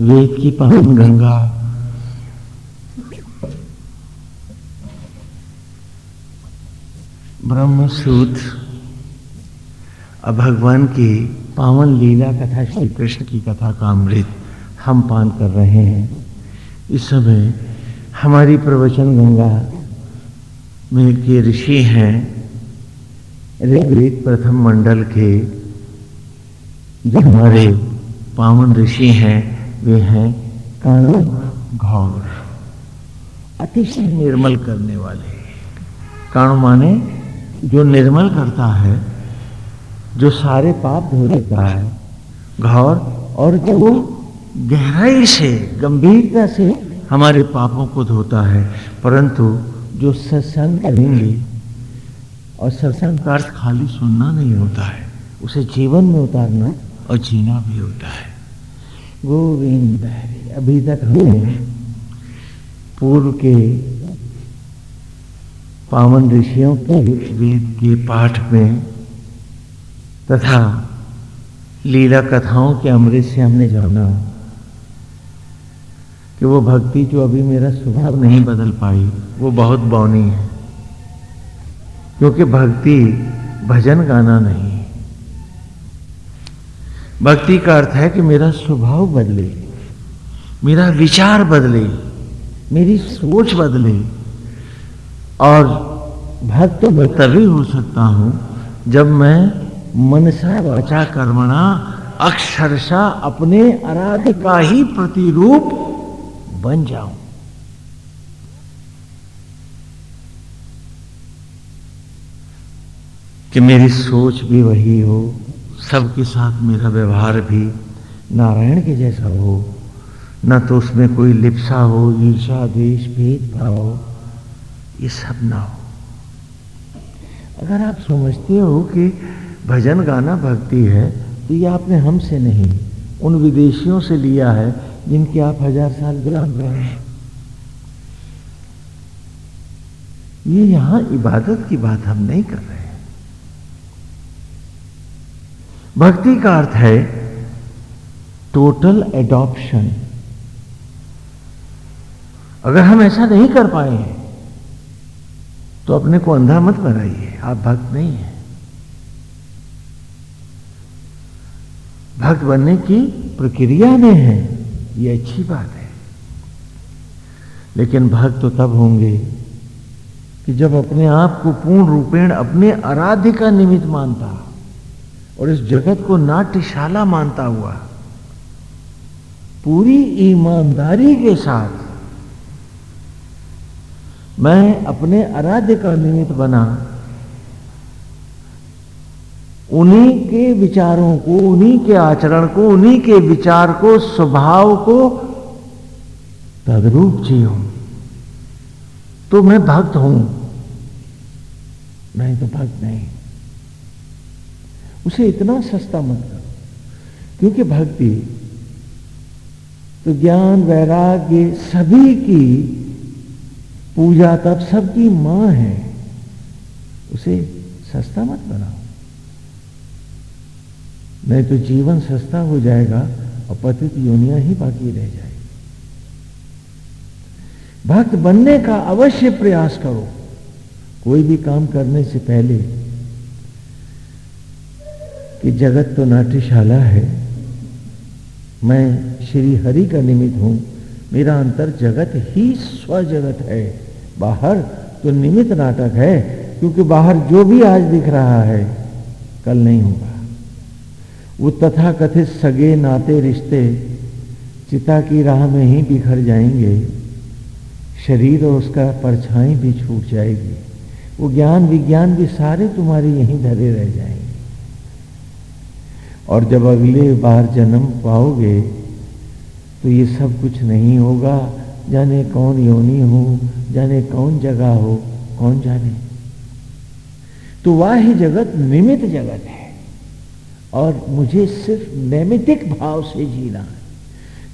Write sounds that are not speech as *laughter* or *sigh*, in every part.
वेद की पावन गंगा। ब्रह्म सूत्र अब भगवान की पावन लीला कथा श्री कृष्ण की कथा का अमृत हम पान कर रहे हैं। इस समय हमारी प्रवचन गंगा में के ऋषि हैं, ऋग्वेद प्रथम मंडल के जो हमारे पावन ऋषि हैं वे हैं काणु घौर, अतिशय निर्मल करने वाले। काणु माने जो निर्मल करता है, जो सारे पाप धो देता है, घौर, और जो गहराई से, गंभीरता से हमारे पापों को धोता है। परंतु जो सत्संग करेंगे, और सत्संग का अर्थ खाली सुनना नहीं होता है, उसे जीवन में उतारना और जीना भी होता है। गोविंद अभी तक हमने पूर्व के पावन ऋषियों के वेद के पाठ में तथा लीला कथाओं के अमृत से हमने जाना कि वो भक्ति जो अभी मेरा स्वभाव नहीं बदल पाई, वो बहुत बौनी है। क्योंकि भक्ति भजन गाना नहीं भक्ति का अर्थ है कि मेरा स्वभाव बदले, मेरा विचार बदले, मेरी सोच बदले। और भक्त मैं तभी हो सकता हूँ जब मैं मनसा वचा कर्मणा अक्षरशा अपने आराध्य का ही प्रतिरूप बन जाऊँ। कि मेरी सोच भी वही हो सबके साथ मेरा व्यवहार भी नारायण के जैसा हो, न तो उसमें कोई लिप्सा हो ईर्षा देश भेदभाव ये सब ना हो। अगर आप समझते हो कि भजन गाना भक्ति है तो ये आपने हमसे नहीं, उन विदेशियों से लिया है, जिनके आप हज़ार साल गुलाम रहे हैं। ये यहाँ इबादत की बात हम नहीं कर रहे। भक्ति का अर्थ है टोटल एडॉप्शन अगर हम ऐसा नहीं कर पाए हैं तो अपने को अंधा मत बनाइए, आप भक्त नहीं हैं। भक्त बनने की प्रक्रिया में है, ये अच्छी बात है। लेकिन भक्त तो तब होंगे कि जब अपने आप को पूर्ण रूपेण अपने आराध्य का निमित्त मानता। और इस जगत को नाट्यशाला मानता हुआ, पूरी ईमानदारी के साथ मैं अपने आराध्य का निमित्त बना, उन्हीं के विचारों को, उन्हीं के आचरण को, उन्हीं के विचार को, स्वभाव को तदरूप जीऊं। तो मैं भक्त हूँ। नहीं तो भक्त नहीं। उसे इतना सस्ता मत करो। क्योंकि भक्ति तो ज्ञान, वैराग्य सभी की पूजा तब सबकी माँ है। उसे सस्ता मत बनाओ। नहीं तो जीवन सस्ता हो जाएगा और पतित योनिया ही बाकी रह जाएगी। भक्त बनने का अवश्य प्रयास करो। कोई भी काम करने से पहले कि जगत तो नाट्यशाला है। मैं श्री हरि का निमित्त हूँ। मेरा अंतर जगत ही स्व जगत है। बाहर तो निमित्त नाटक है, क्योंकि बाहर जो भी आज दिख रहा है, कल नहीं होगा। वो तथा कथित सगे नाते रिश्ते चिता की राह में ही बिखर जाएँगे। शरीर और उसका परछाई भी छूट जाएगी। वो ज्ञान विज्ञान भी सारे तुम्हारे यहीं धरे रह जाएँगे। और जब अगले बार जन्म पाओगे तो ये सब कुछ नहीं होगा। जाने कौन योनि हो, जाने कौन जगह हो, कौन जाने। तो वाह जगत निमित जगत है, और मुझे सिर्फ़ नैमितिक भाव से जीना है।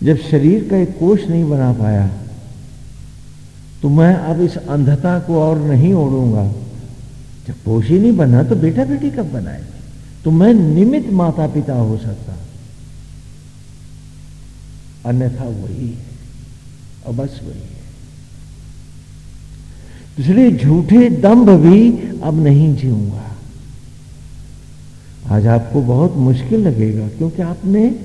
जब शरीर का एक कोष नहीं बना पाया तो मैं अब इस अंधता को और नहीं ओढ़ूँगा। जब कोष ही नहीं बना तो बेटा बेटी कब बनाएँगे? तो मैं निमित माता पिता हो सकता। अन्यथा वही है। और बस वही है। इसलिए झूठे दंभ भी अब नहीं जीऊँगा। आज आपको बहुत मुश्किल लगेगा, क्योंकि आपने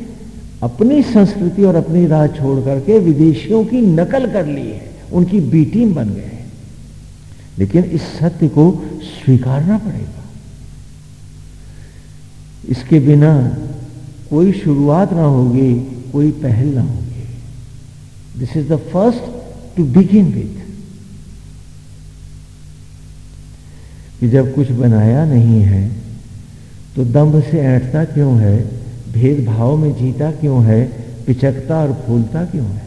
अपनी संस्कृति और अपनी राह छोड़ करके विदेशियों की नकल कर ली है। उनकी बी बन गए लेकिन इस सत्य को स्वीकारना पड़ेगा। इसके बिना कोई शुरुआत ना होगी, कोई पहल ना होगी। This is the first to begin with कि जब कुछ बनाया नहीं है तो दम्भ से ऐठता क्यों है? भेदभाव में जीता क्यों है? पिचकता और फूलता क्यों है?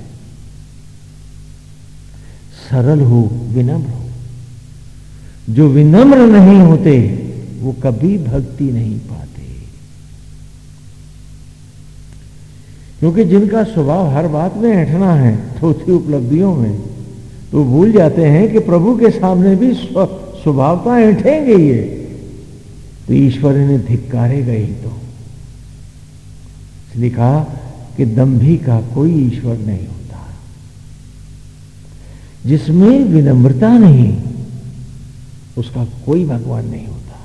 सरल हो, विनम्र हो। जो विनम्र नहीं होते, वो कभी भक्ति नहीं पाते। क्योंकि जिनका स्वभाव हर बात में ऐठना है थोथी उपलब्धियों में तो भूल जाते हैं कि प्रभु के सामने भी स्वभाव तो ऐठेंगे ये। तो ईश्वर ने धिक्कारे गए तो। इसलिए कहा कि दंभी का कोई ईश्वर नहीं होता। जिसमें विनम्रता नहीं, उसका कोई भगवान नहीं होता।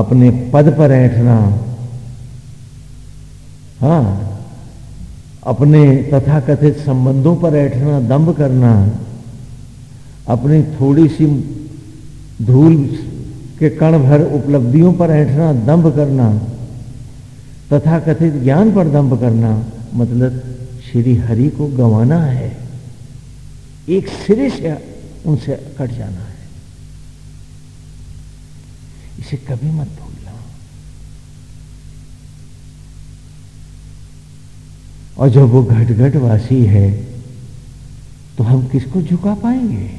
अपने पद पर ऐठना हाँ। अपने तथाकथित संबंधों पर ऐठना दम्भ करना, अपनी थोड़ी सी धूल के कण भर उपलब्धियों पर ऐठना दम्भ करना तथा कथित ज्ञान पर दम्भ करना मतलब श्री हरि को गंवाना है। एक सिरे से उनसे कट जाना है। इसे कभी मत भूलना और जब वो घट घट वासी है तो हम किसको झुका पाएँगे?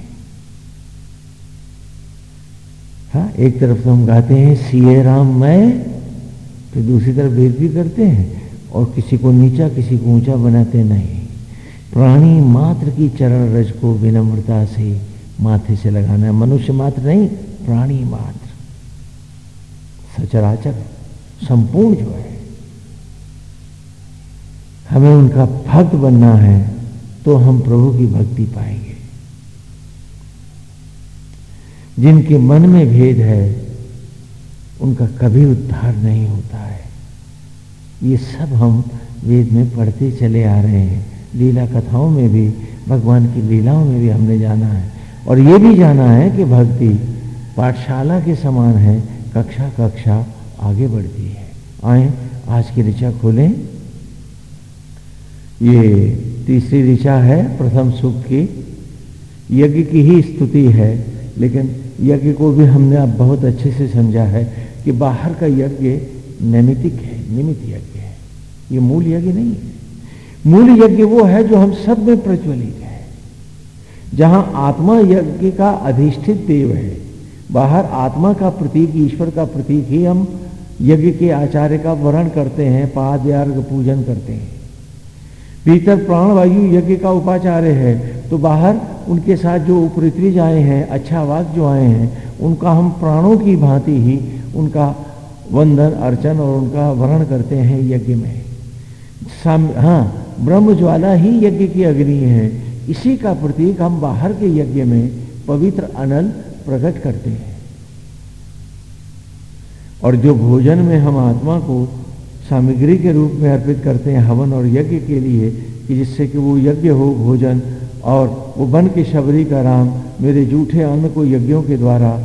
हाँ एक तरफ़ तो हम गाते हैं, सीए राम मैं तो दूसरी तरफ़ भेद भी करते हैं, और किसी को नीचा, किसी को ऊँचा बनाते नहीं। प्राणी मात्र की चरण रज को विनम्रता से माथे से लगाना है मनुष्य मात्र नहीं, प्राणी मात्र। सचराचर, संपूर्ण जो है हमें उनका भक्त बनना है तो हम प्रभु की भक्ति पाएँगे। जिनके मन में भेद है, उनका कभी उद्धार नहीं होता है। ये सब हम वेद में पढ़ते चले आ रहे हैं। लीला कथाओं में भी, भगवान की लीलाओं में भी हमने जाना है। और ये भी जाना है कि भक्ति पाठशाला के समान है कक्षा कक्षा आगे बढ़ती है। आए, आज की ऋचा खोलें। ये तीसरी दिशा है, प्रथम सुख की। यज्ञ की ही स्तुति है, लेकिन यज्ञ को भी हमने अब बहुत अच्छे से समझा है कि बाहर का यज्ञ नैमितिक है, निमित यज्ञ है। ये मूल यज्ञ नहीं है। मूल यज्ञ वो है जो हम सब में प्रज्वलित है। जहाँ आत्मा यज्ञ का अधिष्ठित देव है, बाहर आत्मा का प्रतीक, ईश्वर का प्रतीक ही हम यज्ञ के आचार्य का वर्ण करते हैं, पाद, यार्ग, पूजन करते हैं। भीतर प्राणवायु यज्ञ का उपाचार्य है तो बाहर उनके साथ जो उपरितरीज आए हैं अच्छा वाक जो आए हैं, उनका हम प्राणों की भांति ही उनका वंदन, अर्चन और उनका वर्ण करते हैं यज्ञ में। हाँ ब्रह्म ज्वाला ही यज्ञ की अग्नि है। इसी का प्रतीक हम बाहर के यज्ञ में पवित्र अनल प्रकट करते हैं। और जो भोजन में हम आत्मा को सामग्री के रूप में अर्पित करते हैं हवन और यज्ञ के लिए, कि जिससे कि वो यज्ञ हो, भोजन और वो बन के शबरी का राम मेरे जूठे अन्न को यज्ञों के द्वारा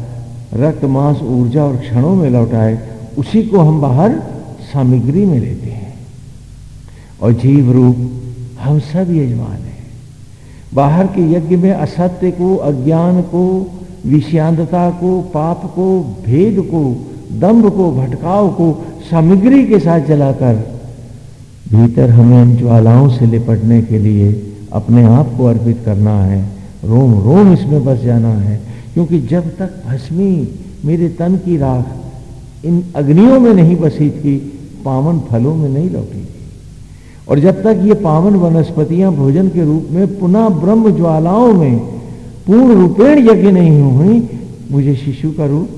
रक्त, मांस, ऊर्जा और क्षणों में लौटाए, उसी को हम बाहर सामग्री में लेते हैं। और जीव रूप हम सब यजमान हैं। बाहर के यज्ञ में असत्य को, अज्ञान को विषांतता को, पाप को, भेद को दम्भ को, भटकाव को सामग्री के साथ जलाकर भीतर हमें इन ज्वालाओं से लिपटने के लिए अपने आप को अर्पित करना है। रोम रोम इसमें बस जाना है, क्योंकि जब तक भस्मी मेरे तन की राख इन अग्नियों में नहीं बसी थी, पावन फलों में नहीं लौटी थी। और जब तक ये पावन वनस्पतियाँ भोजन के रूप में पुनः ब्रह्म ज्वालाओं में पूर्ण रूपेण यज्ञ नहीं हुई, मुझे शिशु का रूप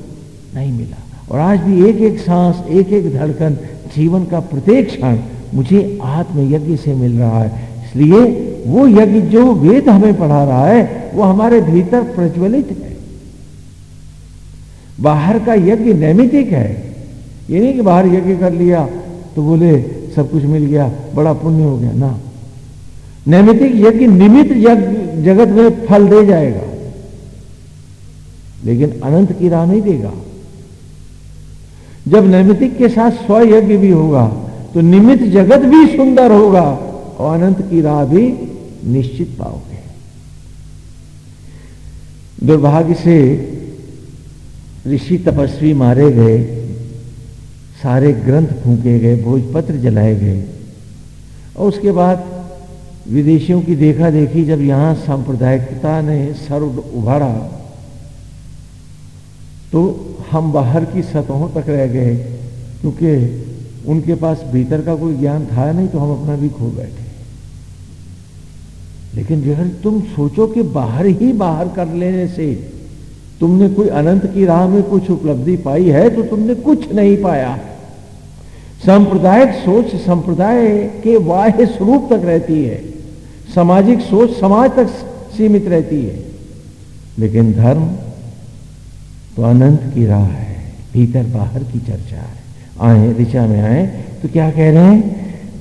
नहीं मिला। और आज भी एक एक सांस एक एक धड़कन, जीवन का प्रत्येक क्षण मुझे आत्म यज्ञ से मिल रहा है। इसलिए वो यज्ञ जो वेद हमें पढ़ा रहा है, वो हमारे भीतर प्रज्वलित है। बाहर का यज्ञ नैमितिक है। ये नहीं कि बाहर यज्ञ कर लिया तो बोले, सब कुछ मिल गया, बड़ा पुण्य हो गया। ना। नैमितिक यज्ञ निमित्त जगत में फल दे जाएगा, लेकिन अनंत की राह नहीं देगा। जब नैमितिक के साथ स्व यज्ञ भी होगा तो निमित जगत भी सुंदर होगा, और अनंत की राह भी निश्चित पाओगे। दुर्भाग्य से ऋषि तपस्वी मारे गए, सारे ग्रंथ फूके गए, भोजपत्र जलाए गए, और उसके बाद विदेशियों की देखा देखी जब यहाँ सांप्रदायिकता ने सर उभारा तो हम बाहर की सतहों तक रह गए क्योंकि उनके पास भीतर का कोई ज्ञान था नहीं तो हम अपना भी खो बैठे। लेकिन अगर तुम सोचो कि बाहर ही बाहर कर लेने से तुमने कोई अनंत की राह में कुछ उपलब्धि पाई है तो तुमने कुछ नहीं पाया। सांप्रदायिक सोच संप्रदाय के बाह्य स्वरूप तक रहती है, सामाजिक सोच समाज तक सीमित रहती है। लेकिन धर्म तो अनंत की राह है, भीतर बाहर की चर्चा है। आए ऋचा में आए तो क्या कह रहे हैं?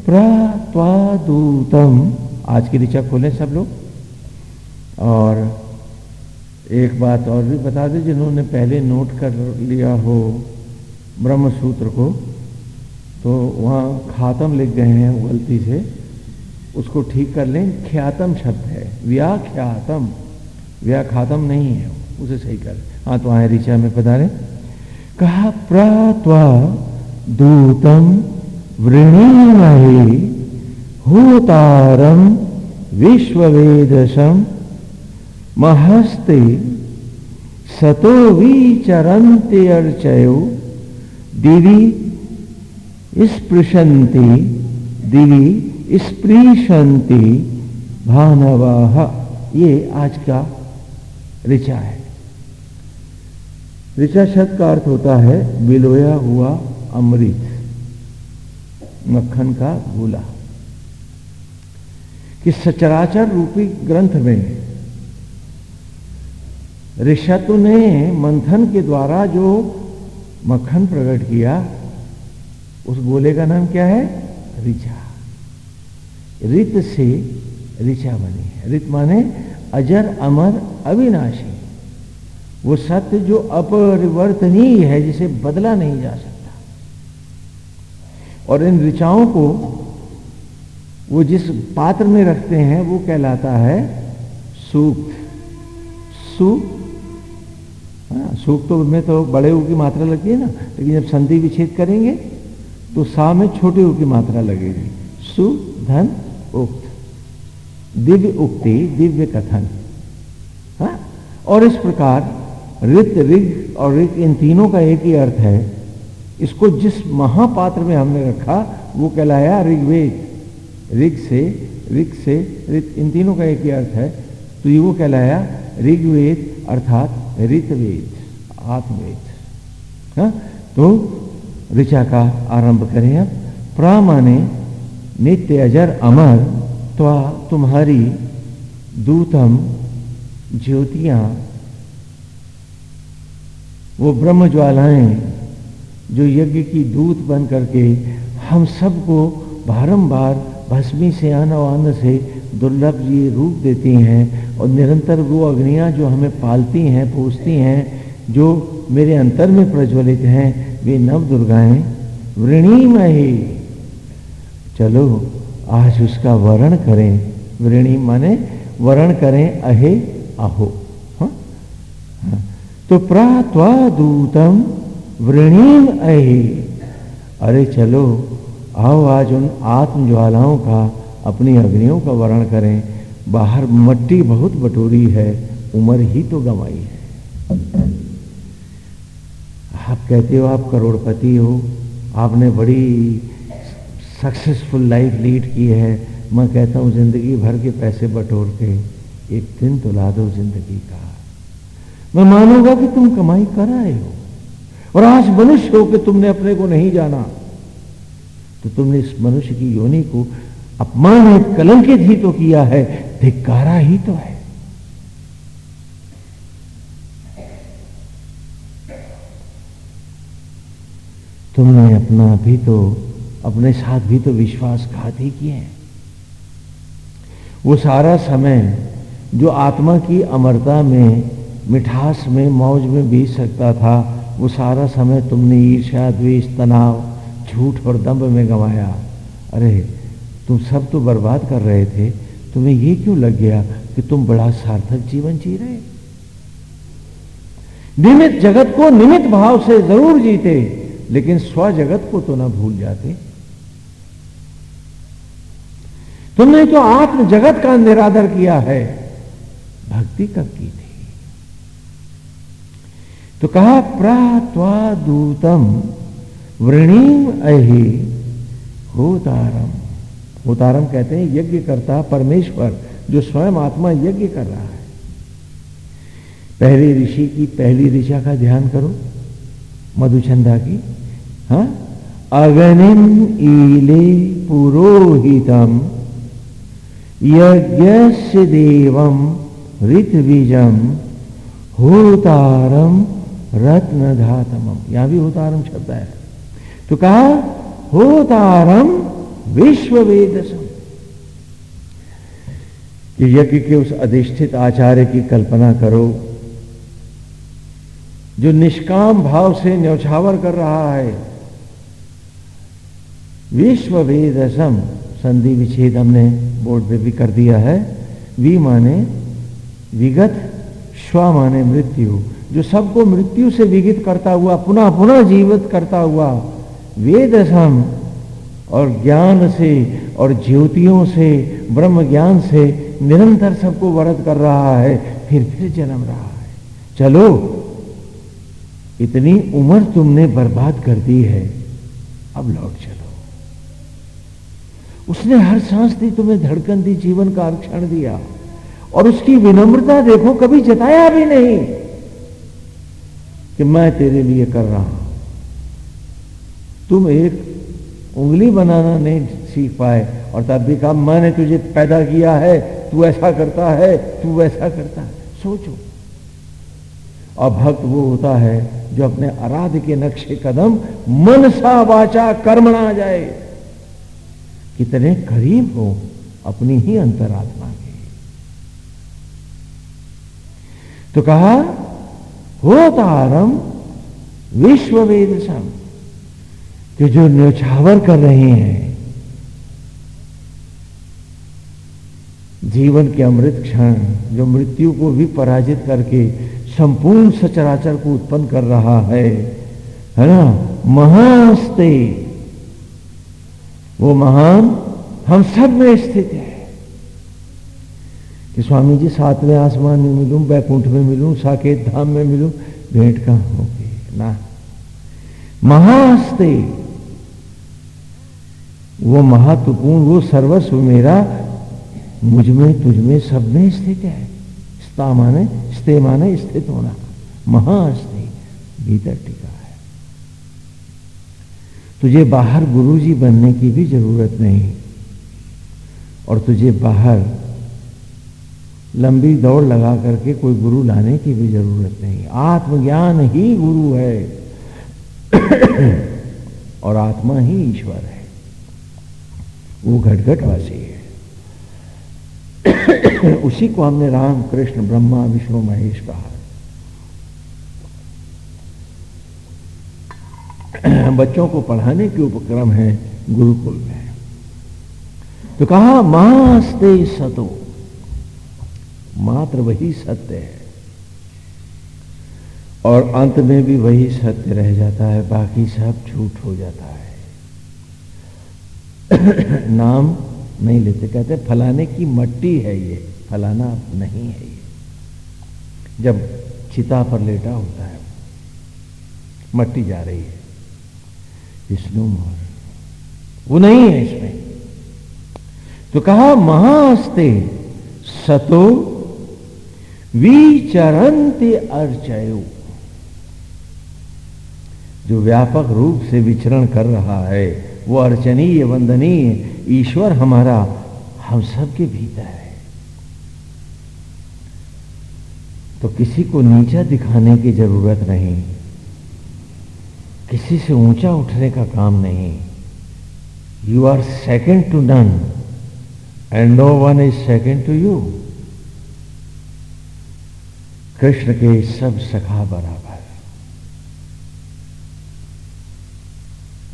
प्रत्वादूतम। आज की ऋचा खोलें सब लोग। और एक बात और भी बता दें, जिन्होंने पहले नोट कर लिया हो ब्रह्म सूत्र को तो वहाँ खातम लिख गए हैं गलती से। उसको ठीक कर लें। ख्यातम शब्द है। व्याख्यातम। व्याखातम नहीं है उसे सही कर। हाँ तो आए ऋचा में रहे कहा, प्रात्वा दूतम वृणीमहे होतारम विश्ववेदसम महस्ते सतो विचरन्ते अर्चयो दिवि स्पृशन्ति दिवि स्पृशन्ति भानवाह ये आज का ऋचा है। ऋचा शब्द का अर्थ होता है, बिलोया हुआ अमृत, मक्खन का गोला। कि सचराचर रूपी ग्रंथ में ऋषतु ने मंथन के द्वारा जो मक्खन प्रकट किया, उस गोले का नाम क्या है? ऋचा। रित से ऋचा बनी है। रित माने अजर, अमर, अविनाशी। वो सत्य जो अपरिवर्तनीय है, जिसे बदला नहीं जा सकता। और इन ऋचाओं को वो जिस पात्र में रखते हैं, वो कहलाता है सूक्त सु सूक्त तो में तो बड़े ऊ की मात्रा लगती है ना, लेकिन जब संधि विच्छेद करेंगे तो सा में छोटे ऊ की मात्रा लगेगी। सु धन, उक्त। दिव्य उक्ति, दिव्य कथन। हा? और इस प्रकार रित ऋग और ऋग इन तीनों का एक ही अर्थ है। इसको जिस महापात्र में हमने रखा, वो कहलाया ऋग्वेद। ऋग से ऋग से ऋत, इन तीनों का एक ही अर्थ है। तो ये वो कहलाया ऋग्वेद, अर्थात ऋतवेद, आत्मवेद। हाँ? तो ऋचा का आरंभ करें अब प्रामाने नित्य अजर अमर तो तुम्हारी दूतम ज्योतियाँ वो ब्रह्म ज्वालाएँ, जो यज्ञ की दूत बन करके हम सबको बारंबार भस्मी से और से दुर्लभ ये रूप देती हैं और निरंतर वो अग्नियाँ जो हमें पालती हैं, पोसती हैं, जो मेरे अंतर में प्रज्वलित हैं, वे नव दुर्गाएँ वृणीमही चलो, आज उसका वर्ण करें। वृणी माने, वर्ण करें, अहे, अहो। तो प्रात्वादूतम वृणीम अहि। अरे चलो, आओ आज उन आत्म ज्वालाओं का, अपनी अग्नियों का वर्ण करें। बाहर मट्टी बहुत बटोरी है, उम्र ही तो गंवाई है। आप कहते हो आप करोड़पति हो, आपने बड़ी सक्सेसफुल लाइफ लीड की है। मैं कहता हूँ, ज़िंदगी भर के पैसे बटोर के एक दिन तो ला दो ज़िंदगी का। मैं मानूँगा कि तुम कमाई कर आए हो। और आज मनुष्य हो कि तुमने अपने को नहीं जाना तो तुमने इस मनुष्य की योनि को अपमान है कलंकित ही तो किया है धिकारा ही तो है। तुमने अपना भी तो अपने साथ भी तो विश्वासघात ही किए हैं। वो सारा समय जो आत्मा की अमरता में मिठास में मौज में बीत सकता था। वो सारा समय तुमने ईर्ष्या, द्वेष, तनाव, झूठ और दम्भ में गंवाया। अरे, तुम सब तो बर्बाद कर रहे थे। तुम्हें ये क्यों लग गया कि तुम बड़ा सार्थक जीवन जी रहे? निमित जगत को निमित भाव से ज़रूर जीते, लेकिन स्व जगत को तो ना भूल जाते। तुमने तो आत्म जगत का निरादर किया है। भक्ति कब की? तो कहा, प्रात्वादूतम वृणीम अहि होतारम। होतारम कहते हैं यज्ञ करता परमेश्वर, जो स्वयं आत्मा यज्ञ कर रहा है। पहले ऋषि की पहली ऋषा का ध्यान करो, मधुचंदा की। हा? अगनिम ईले पुरोहितम यज्ञ देवम ऋतबीजम होतारम रत्न धातम यहाँ भी होतारम शब्द है। तो कहा होतारम विश्व वेदसम यज्ञ के उस अधिष्ठित आचार्य की कल्पना करो, जो निष्काम भाव से न्यौछावर कर रहा है। विश्व वेदसम संधि विच्छेद हमने बोर्ड पे भी कर दिया है। वी माने विगत स्व माने मृत्यु। जो सबको मृत्यु से विगित करता हुआ, पुनः पुनः जीवित करता हुआ, वेद सम और ज्ञान से और ज्योतियों से, ब्रह्म ज्ञान से निरंतर सबको वरद कर रहा है, फिर फिर जन्म रहा है। चलो, इतनी उम्र तुमने बर्बाद कर दी है, अब लौट चलो। उसने हर सांस दी, तुम्हें धड़कन दी, जीवन का आरक्षण दिया, और उसकी विनम्रता देखो, कभी जताया भी नहीं। कि मैं तेरे लिए कर रहा हूँ। तुम एक उंगली बनाना नहीं सीख पाए और तब भी कहा, मैंने तुझे पैदा किया है, तू ऐसा करता है, तू वैसा करता है। सोचो। और भक्त वो होता है जो अपने आराध के नक्शे कदम मन मनसा वाचा कर्मणा जाए। कितने करीब हो अपनी ही अंतरात्मा के। तो कहा हो तारम विश्व वेद सम। कि जो न्यौछावर कर रहे हैं, जीवन के अमृत क्षण, जो मृत्यु को भी पराजित करके संपूर्ण सचराचर को उत्पन्न कर रहा है है ना? महास्ते। वो महान हम सब में स्थित है। कि स्वामी जी, सातवें आसमान में मिलूं, बैकुंठ में मिलूं, साकेत धाम में मिलूं, भेंट कहाँ होगी? ना। महास्ते वो महत्वपूर्ण, वो सर्वस्व मेरा, मुझमें, तुझ में सब में स्थित है। स्था माने, स्ते माने स्थित होना। महास्ते भीतर टिका है। तुझे बाहर गुरुजी बनने की भी ज़रूरत नहीं। और तुझे बाहर लंबी दौड़ लगा करके कोई गुरु लाने की भी ज़रूरत नहीं। आत्मज्ञान ही गुरु है। *coughs* और आत्मा ही ईश्वर है। वो घटघटवासी है। *coughs* उसी को हमने राम कृष्ण ब्रह्मा विष्णु महेश कहा। *coughs* बच्चों को पढ़ाने के उपक्रम है गुरुकुल में। तो कहा, मास्ते सतो। मात्र वही सत्य है। और अंत में भी वही सत्य रह जाता है, बाकी सब झूठ हो जाता है। *coughs* नाम नहीं लेते, कहते फलाने की मट्टी है ये, फलाना नहीं है ये। जब चिता पर लेटा होता है, मट्टी जा रही है विष्णु मोहर वो नहीं है इसमें। तो कहा, महास्ते सतो विचरंते अर्चयो। जो व्यापक रूप से विचरण कर रहा है, वो अर्चनीय, वंदनीय ईश्वर हमारा, हम सब के भीतर है। तो किसी को नीचा दिखाने की ज़रूरत नहीं। किसी से ऊँचा उठने का काम नहीं। You are second to none and no one is second to you Krishna के सब सखा बराबर।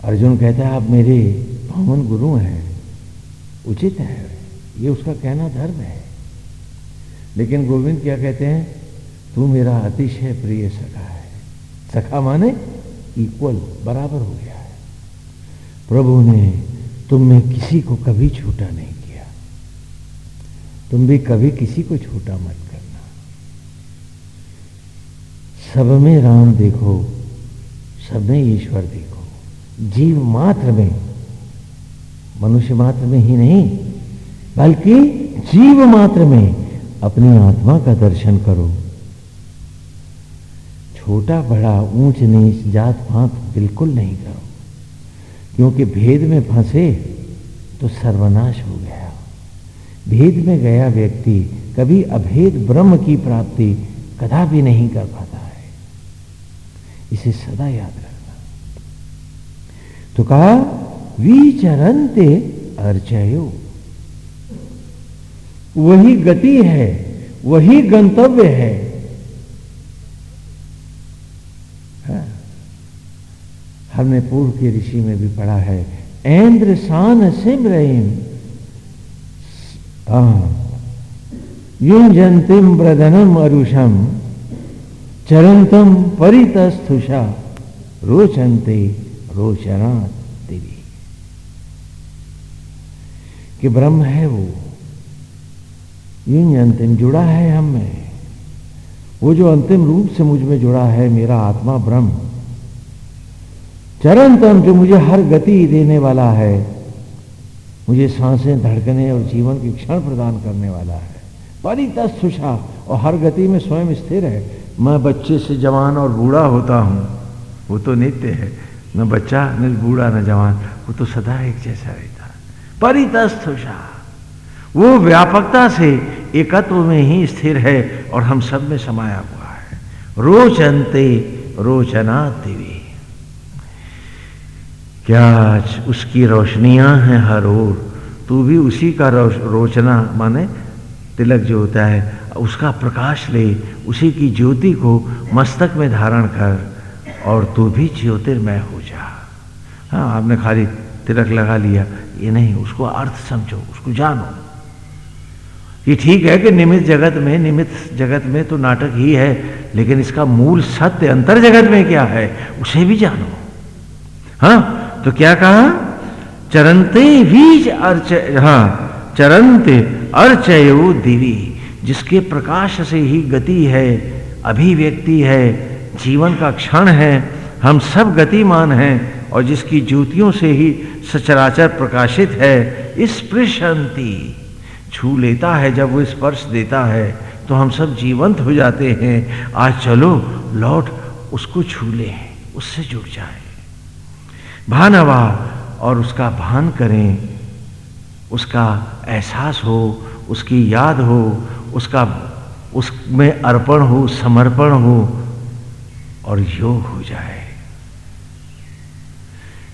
अर्जुन कहता है, आप मेरे पावन गुरु हैं, उचित है, ये उसका कहना धर्म है। लेकिन गोविंद क्या कहते हैं, तू मेरा अतिशय प्रिय सखा है। सखा माने इक्वल बराबर हो गया है। प्रभु ने तुम में किसी को कभी छूटा नहीं किया। तुम भी कभी किसी को छूटा मत करना सब में राम देखो, सब में ईश्वर देखो। जीव मात्र में, मनुष्य मात्र में ही नहीं, बल्कि जीव मात्र में अपनी आत्मा का दर्शन करो। छोटा बड़ा ऊंच नीच जात पात बिल्कुल नहीं करो, क्योंकि भेद में फंसे तो सर्वनाश हो गया। भेद में गया व्यक्ति कभी अभेद ब्रह्म की प्राप्ति कदा भी नहीं कर पाता। इसे सदा याद रखना। तो कहा विचरंते अर्चयो। वही गति है, वही गंतव्य है। हमने पूर्व के ऋषि में भी पढ़ा है, ऐन्द्र शान सिम रहीम युंजंतिम ब्रदनम अरुषम। चरंतम परितस्थुषा रोचनते रोचना देवी। कि ब्रह्म है वो? युंज अंतिम जुड़ा है हम में। वो जो अंतिम रूप से मुझमें जुड़ा है, मेरा आत्मा ब्रह्म। चरण तम जो मुझे हर गति देने वाला है, मुझे साँसें धड़कने और जीवन की क्षण प्रदान करने वाला है। परितस सुषा और हर गति में स्वयं स्थिर है। मैं बच्चे से जवान और बूढ़ा होता हूँ, वो तो नित्य है। न बच्चा न बूढ़ा, न जवान, वो तो सदा एक जैसा रहता है। परितस्थ वो व्यापकता से एकत्व में ही स्थिर है और हम सब में समाया हुआ है। रोचनते रोचना देवी क्या उसकी रोशनियाँ हैं हर ओर? तू भी उसी का रोचना माने? तिलक जो होता है उसका प्रकाश ले, उसी की ज्योति को मस्तक में धारण कर, और तू भी ज्योतिर्मय हो जा। हाँ आपने खाली तिलक लगा लिया। ये नहीं, उसको अर्थ समझो, उसको जानो। ये ठीक है कि निमित जगत में, निमित जगत में तो नाटक ही है, लेकिन इसका मूल सत्य अंतर जगत में क्या है, उसे भी जानो। हाँ तो क्या कहा? चरंते बीज अर्च हाँ चरंते अर्चयो दिवी। जिसके प्रकाश से ही गति है, अभिव्यक्ति है, जीवन का क्षण है, हम सब गतिमान हैं और जिसकी ज्योतियों से ही सचराचर प्रकाशित है स्पृशंति छू लेता है जब वो स्पर्श देता है तो हम सब जीवंत हो जाते हैं। आज चलो, लौट, उसको छू ले, उससे जुड़ जाए। भानवा, और उसका भान करें, उसका एहसास हो, उसकी याद हो उसका, उसमें अर्पण हो, समर्पण हो और योग हो जाए।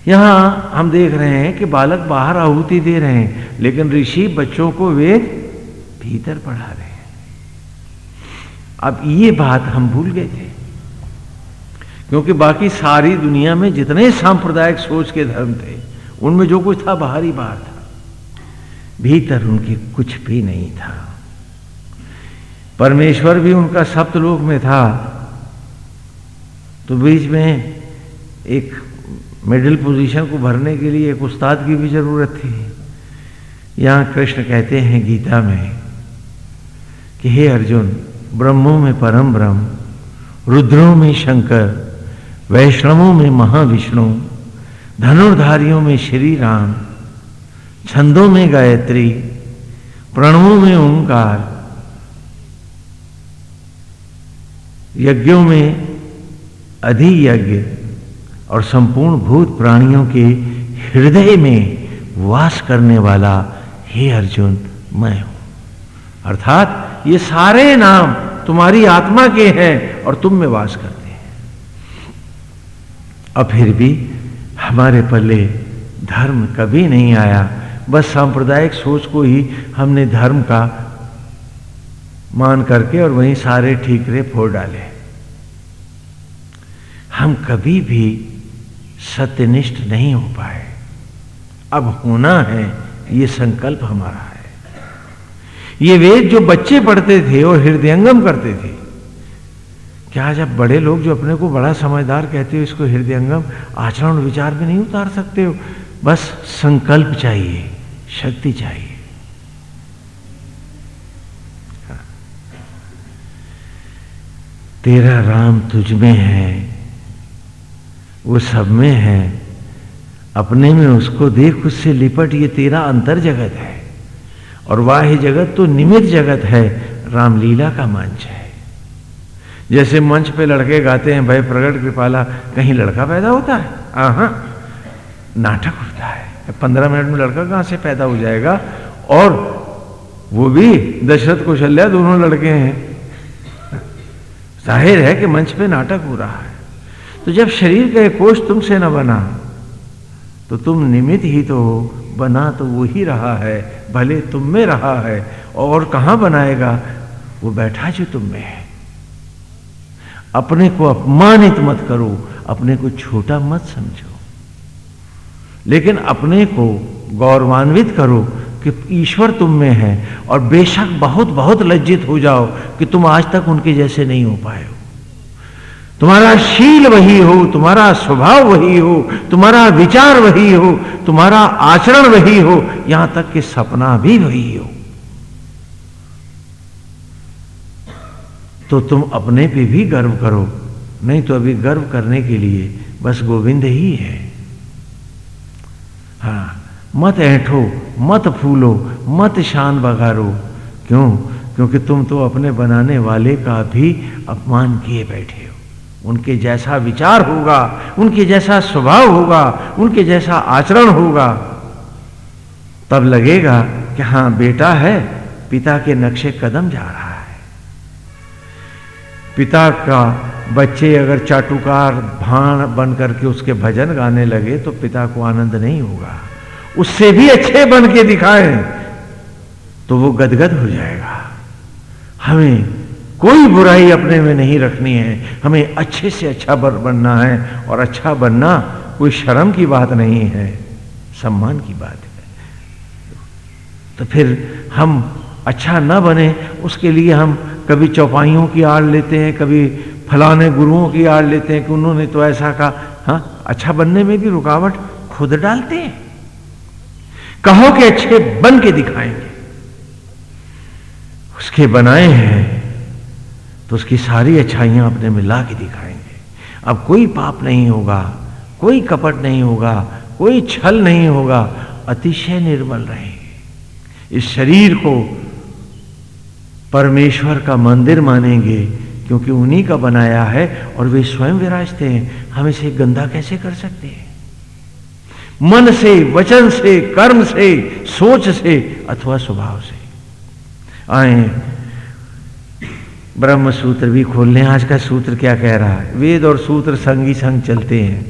यहाँ हम देख रहे हैं कि बालक बाहर आहुति दे रहे हैं, लेकिन ऋषि बच्चों को वेद भीतर पढ़ा रहे हैं। अब ये बात हम भूल गए थे, क्योंकि बाकी सारी दुनिया में जितने सांप्रदायिक सोच के धर्म थे, उनमें जो कुछ था, बाहरी बाहर था। भीतर उनके कुछ भी नहीं था। परमेश्वर भी उनका सप्तलोक में था। तो बीच में एक मिडिल पोजीशन को भरने के लिए एक उस्ताद की भी ज़रूरत थी। यहाँ कृष्ण कहते हैं गीता में कि, हे अर्जुन, ब्रह्मों में परम ब्रह्म, रुद्रों में शंकर, वैष्णवों में महाविष्णु, धनुर्धारियों में श्री राम, छंदों में गायत्री, प्रणवों में ओंकार यज्ञों में अधियज्ञ और संपूर्ण भूत प्राणियों के हृदय में वास करने वाला हे अर्जुन, मैं हूँ। अर्थात ये सारे नाम तुम्हारी आत्मा के हैं और तुम में वास करते हैं। और फिर भी हमारे पल्ले धर्म कभी नहीं आया। बस सांप्रदायिक सोच को ही हमने धर्म का मान करके और वहीं सारे ठीकरे फोड़ डाले। हम कभी भी सत्यनिष्ठ नहीं हो पाए। अब होना है, ये संकल्प हमारा है। ये वेद जो बच्चे पढ़ते थे और हृदयंगम करते थे, क्या जब बड़े लोग जो अपने को बड़ा समझदार कहते हो, इसको हृदयंगम आचरण विचार में नहीं उतार सकते हो? बस संकल्प चाहिए, शक्ति चाहिए। तेरा राम तुझ में है, वो सब में है। अपने में उसको देख, उससे लिपट ये तेरा अंतर जगत है। और वाह जगत तो निमित जगत है, रामलीला का मंच है। जैसे मंच पे लड़के गाते हैं भाई प्रगट कृपाला, कहीं लड़का पैदा होता है? हाँ नाटक होता है। पंद्रह मिनट में लड़का कहाँ से पैदा हो जाएगा? और वो भी दशरथ, कौशल्या दोनों लड़के हैं। ज़ाहिर है कि मंच पे नाटक हो रहा है। तो जब शरीर का एक कोष तुमसे न बना तो तुम निमित ही तो हो। बना तो वो ही रहा है, भले तुम में रहा है, और कहाँ बनाएगा? वो बैठा जो तुम में है। अपने को अपमानित मत करो, अपने को छोटा मत समझो। लेकिन अपने को गौरवान्वित करो कि ईश्वर तुम में है और बेशक बहुत बहुत लज्जित हो जाओ कि तुम आज तक उनके जैसे नहीं हो पाए हो। तुम्हारा शील वही हो, तुम्हारा स्वभाव वही हो, तुम्हारा विचार वही हो, तुम्हारा आचरण वही हो, यहाँ तक कि सपना भी वही हो। तो तुम अपने पे भी गर्व करो, नहीं तो अभी गर्व करने के लिए बस गोविंद ही है। मत ऐठो, मत फूलो, मत शान बघारो क्यों? क्योंकि तुम तो अपने बनाने वाले का भी अपमान किए बैठे हो। उनके जैसा विचार होगा, उनके जैसा स्वभाव होगा, उनके जैसा आचरण होगा। तब लगेगा कि हाँ बेटा है, पिता के नक्शे कदम जा रहा है। पिता का बच्चे अगर चाटुकार भाण बन करके उसके भजन गाने लगे तो पिता को आनंद नहीं होगा। उससे भी अच्छे बन के दिखाएँ तो वो गदगद हो जाएगा। हमें कोई बुराई अपने में नहीं रखनी है। हमें अच्छे से अच्छा बनना है और अच्छा बनना कोई शर्म की बात नहीं है, सम्मान की बात है। तो फिर हम अच्छा ना बने, उसके लिए हम कभी चौपाइयों की आड़ लेते हैं, कभी फलाने गुरुओं की आड़ लेते हैं कि उन्होंने तो ऐसा कहा हाँ अच्छा बनने में भी रुकावट खुद डालते हैं। कहो कि अच्छे बन के दिखाएँगे। उसके बनाए हैं तो उसकी सारी अच्छाइयाँ अपने में ला के दिखाएँगे। अब कोई पाप नहीं होगा, कोई कपट नहीं होगा, कोई छल नहीं होगा, अतिशय निर्मल रहेंगे। इस शरीर को परमेश्वर का मंदिर मानेंगे, क्योंकि उन्हीं का बनाया है और वे स्वयं विराजते हैं। हम इसे गंदा कैसे कर सकते हैं? मन से वचन से कर्म से सोच से अथवा स्वभाव से। आए। ब्रह्म सूत्र भी खोल लें। आज का सूत्र क्या कह रहा है? वेद और सूत्र संग संग चलते हैं।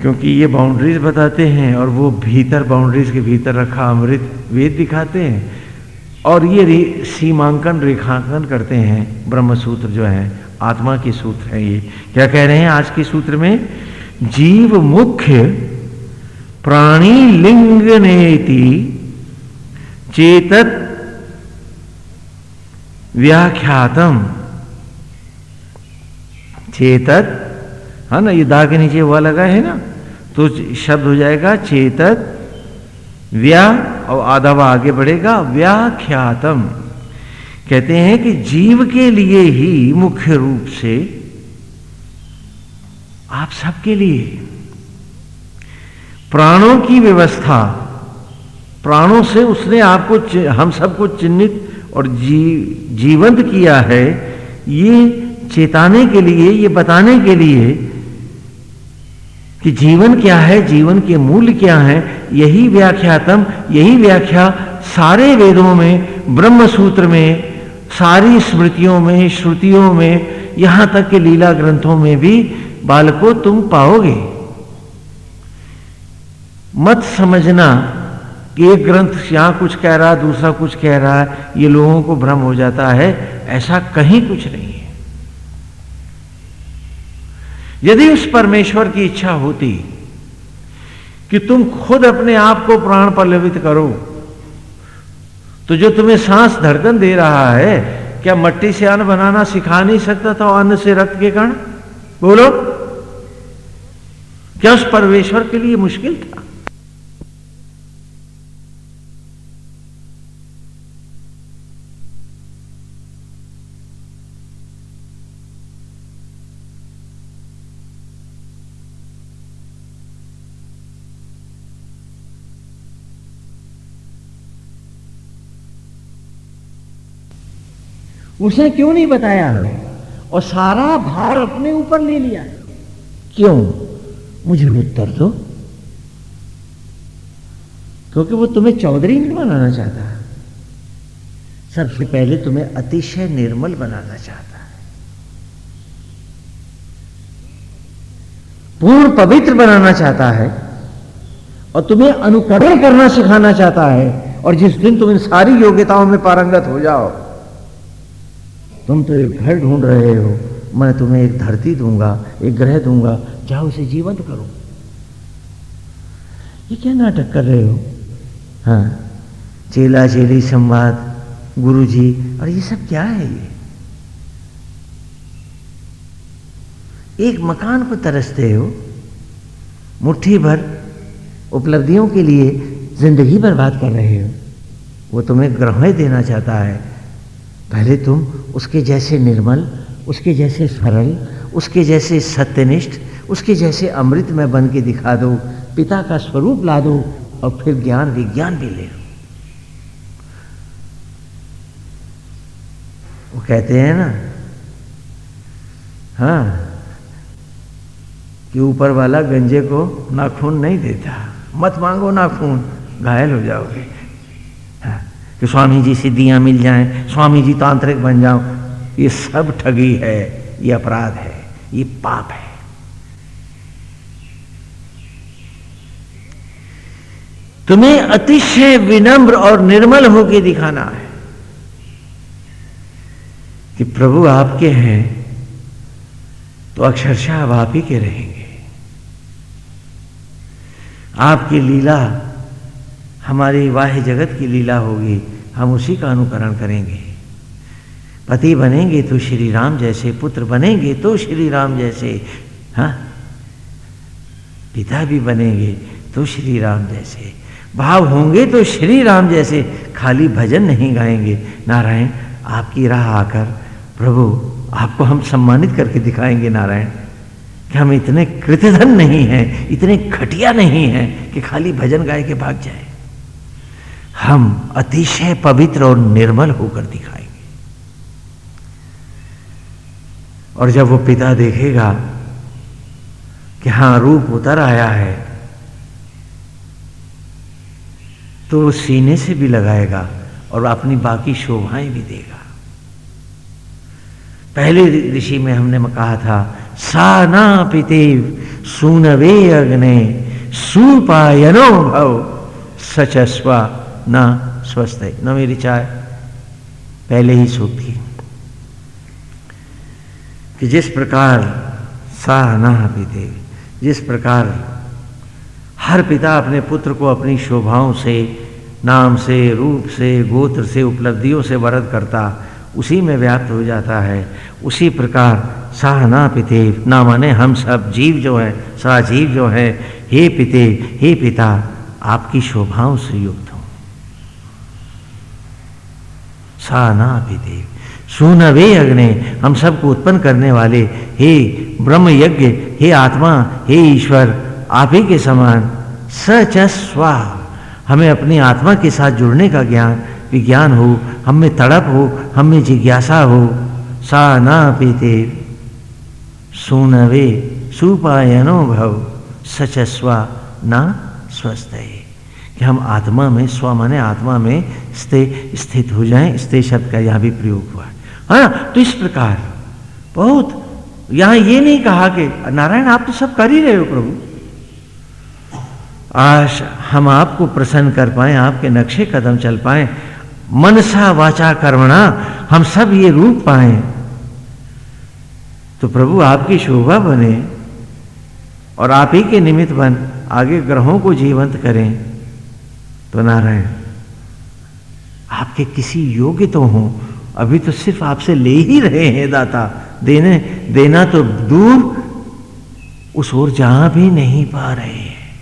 क्योंकि ये बाउंड्रीज बताते हैं और वो भीतर बाउंड्रीज के भीतर रखा अमृत वेद दिखाते हैं। और ये रे, सीमांकन रेखांकन करते हैं। ब्रह्म सूत्र जो है आत्मा के सूत्र हैं ये। क्या कह रहे हैं आज के सूत्र में? जीव मुख्य प्राणी लिंग नेति चेतत व्याख्यातम। चेतत, है ना, ये दा के नीचे हुआ लगा है ना तो शब्द हो जाएगा चेतत व्या, और आधा वह आगे बढ़ेगा व्याख्यातम। कहते हैं कि जीव के लिए ही मुख्य रूप से आप सबके लिए प्राणों की व्यवस्था, प्राणों से उसने आपको हम सबको चिन्हित और जी, जीवंत किया है, ये चेताने के लिए, ये बताने के लिए कि जीवन क्या है, जीवन के मूल्य क्या है, यही व्याख्यातम, यही व्याख्या सारे वेदों में ब्रह्म सूत्र में, सारी स्मृतियों में, श्रुतियों में, यहाँ तक के लीला ग्रंथों में भी बालको तुम पाओगे। मत समझना कि एक ग्रंथ यहाँ कुछ कह रहा है, दूसरा कुछ कह रहा है, ये लोगों को भ्रम हो जाता है, ऐसा कहीं कुछ नहीं है। यदि उस परमेश्वर की इच्छा होती कि तुम खुद अपने आप को प्राण पल्लवित करो तो जो तुम्हें सांस धड़कन दे रहा है, क्या मट्टी से अन्न बनाना सिखा नहीं सकता था, अन्न से रक्त के कण? बोलो। क्या उस परमेश्वर के लिए मुश्किल था? उसने क्यों नहीं बताया और सारा भार अपने ऊपर ले लिया क्यों? मुझे उत्तर दो। क्योंकि वो तुम्हें चौधरी नहीं बनाना चाहता। सबसे पहले तुम्हें अतिशय निर्मल बनाना चाहता है। पूर्ण पवित्र बनाना चाहता है और तुम्हें अनुकरण करना सिखाना चाहता है। और जिस दिन तुम इन सारी योग्यताओं में पारंगत हो जाओ तुम तो एक घर ढूंढ रहे हो। मैं तुम्हें एक धरती दूँगा, एक ग्रह दूँगा। जाओ उसे जीवंत करो। ये क्या नाटक कर रहे हो? हाँ चेला चेली संवाद गुरु जी और ये सब क्या है ये? एक मकान को तरसते हो। मुट्ठी भर उपलब्धियों के लिए ज़िंदगी बर्बाद कर रहे हो। वो तुम्हें ग्रहें देना चाहता है। पहले तुम उसके जैसे निर्मल, उसके जैसे सरल, उसके जैसे सत्यनिष्ठ, उसके जैसे अमृत में बन के दिखा दो, पिता का स्वरूप ला दो और फिर ज्ञान विज्ञान भी ले लो। वो कहते हैं ना हाँ कि ऊपर वाला गंजे को नाखून नहीं देता। मत मांगो नाखून, घायल हो जाओगे। कि स्वामी जी सिद्धियाँ मिल जाएँ स्वामी जी तांत्रिक बन जाओ ये सब ठगी है, ये अपराध है, ये पाप है। तुम्हें अतिशय विनम्र और निर्मल होकर दिखाना है कि प्रभु आपके हैं तो अक्षरशाह आप ही के रहेंगे। आपकी लीला हमारी वाह्य जगत की लीला होगी, हम उसी का अनुकरण करेंगे। पति बनेंगे तो श्री राम जैसे, पुत्र बनेंगे तो श्री राम जैसे हाँ? पिता भी बनेंगे तो श्री राम जैसे, भाव होंगे तो श्री राम जैसे, खाली भजन नहीं गाएँगे। नारायण, आपकी राह आकर, प्रभु, आपको हम सम्मानित करके दिखाएँगे नारायण, कि हम इतने कृतधन नहीं हैं, इतने घटिया नहीं हैं, कि खाली भजन गाए के भाग जाए। हम अतिशय पवित्र और निर्मल होकर दिखाएँगे। और जब वो पिता देखेगा कि हाँ, रूप उतर आया है तो वो सीने से भी लगाएगा और अपनी बाकी शोभाएँ भी देगा। पहले ऋषि में हमने कहा था सा ना पितेव सुनवे अग्ने, सुपायनो भव सचस्वा। ना स्वस्थ है, न मेरी चाय। पहले ही सूखी कि जिस प्रकार साह ना पीते, जिस प्रकार हर पिता अपने पुत्र को अपनी शोभाओं से, नाम से, रूप से, गोत्र से, उपलब्धियों से वरद करता, उसी में व्याप्त हो जाता है। उसी प्रकार साह ना पिते, ना माने हम सब जीव जो है सा जीव जो है, हे पिते, हे पिता, आपकी शोभाओं से युक्त। साना भी देव सुनवे अग्नि, हम सबको उत्पन्न करने वाले, हे ब्रह्म यज्ञ हे आत्मा, हे ईश्वर, आप ही के समान। सच स्वा हमें अपनी आत्मा के साथ जुड़ने का ज्ञान, विज्ञान हो, हम में तड़प हो, हम में जिज्ञासा हो। सा ना पीते सुनवे, सुपायनो भव। सचस्वा ना स्वस्थ है। कि हम आत्मा में स्व माने आत्मा में स्थे, स्थित हो जाएँ स्थित शब्द का यहाँ भी प्रयोग हुआ है। हाँ तो इस प्रकार, बहुत, यहाँ ये नहीं कहा कि, नारायण, आप तो सब कर ही रहे हो प्रभु। आज हम आपको प्रसन्न कर पाए, आपके नक्शे कदम चल पाए, मनसा वाचा कर्मणा, हम सब ये रूप पाए। तो प्रभु, आपकी शोभा बने और आप ही के निमित्त बन, आगे ग्रहों को जीवंत करें। तो नारायण आपके किसी योग्य तो हो, अभी तो सिर्फ़ आपसे ले ही रहे हैं दाता। देने, देना तो दूर, उस ओर जहाँ भी नहीं पा रहे हैं।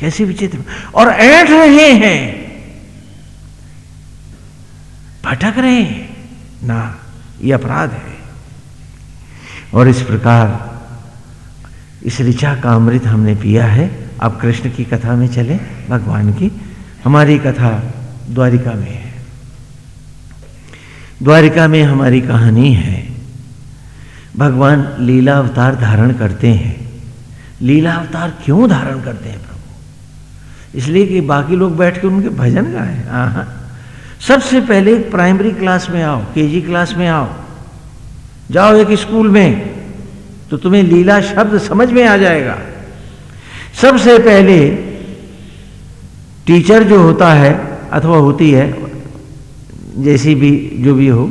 कैसे विचित्र? और ऐठ रहे हैं। भटक रहे हैं। ना, ये अपराध है। और इस प्रकार, इस ऋचा का अमृत हमने पिया है। अब कृष्ण की कथा में चले, भगवान की। हमारी कथा द्वारिका में है। द्वारिका में हमारी कहानी है। भगवान लीला अवतार धारण करते हैं। लीला अवतार क्यों धारण करते हैं प्रभु? इसलिए कि बाकी लोग बैठ के उनके भजन गाए। सबसे पहले प्राइमरी क्लास में आओ, केजी क्लास में आओ। जाओ एक स्कूल में तो तुम्हें लीला शब्द समझ में आ जाएगा। सबसे पहले टीचर जो होता है, अथवा होती है, जैसी भी, जो भी हो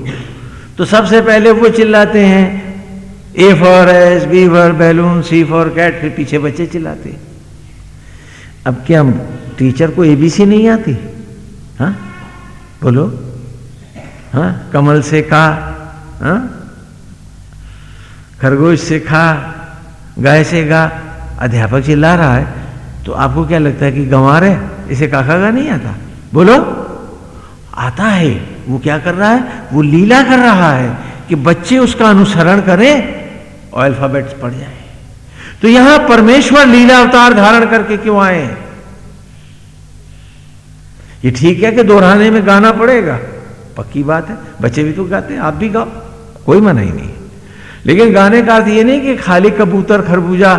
तो सबसे पहले वो चिल्लाते हैं। A for S B for balloon C for cat फिर पीछे बच्चे चिल्लाते अब क्या टीचर को एबीसी नहीं आती? हाँ? बोलो। हाँ? कमल से खा हाँ? खरगोश से खा, गाय से गा अध्यापक चिल्ला रहा है तो आपको क्या लगता है कि गंवार है? इसे काका का नहीं आता? बोलो। आता है। वो क्या कर रहा है? वो लीला कर रहा है कि बच्चे उसका अनुसरण करें और अल्फाबेट्स पढ़ जाए। तो यहाँ परमेश्वर लीला अवतार धारण करके क्यों आए ये ठीक है कि दोहराने में गाना पड़ेगा। पक्की बात है। बच्चे भी तो गाते हैं, आप भी गाओ। कोई मना ही नहीं। लेकिन गाने का अर्थ ये नहीं कि खाली कबूतर, खरबूजा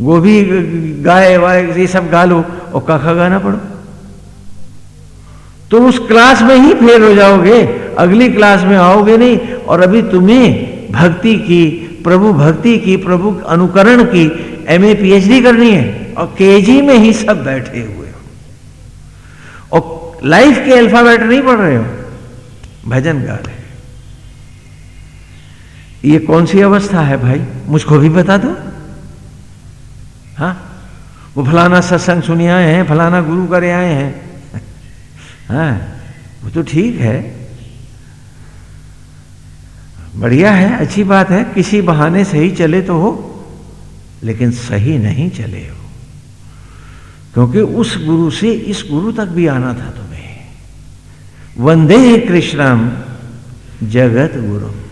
गोभी गाय वाय ये सब गा लो और काखा गाना पड़ो तो उस क्लास में ही फेल हो जाओगे, अगली क्लास में आओगे नहीं, और अभी तुम्हें भक्ति की, प्रभु भक्ति की, प्रभु अनुकरण की एमए पीएचडी करनी है, और केजी में ही सब बैठे हुए हो। और लाइफ के अल्फ़ाबेट नहीं पढ़ रहे हो, भजन गा रहे ये कौन सी अवस्था है भाई? मुझको भी बता दो। हाँ? वो फलाना सत्संग सुनिए आए हैं, फलाना गुरु करे आए हैं। हाँ वो तो ठीक है। बढ़िया है, अच्छी बात है, किसी बहाने सही चले तो हो, लेकिन सही नहीं चले हो। क्योंकि उस गुरु से इस गुरु तक भी आना था तुम्हें। वंदे कृष्णम, जगत गुरु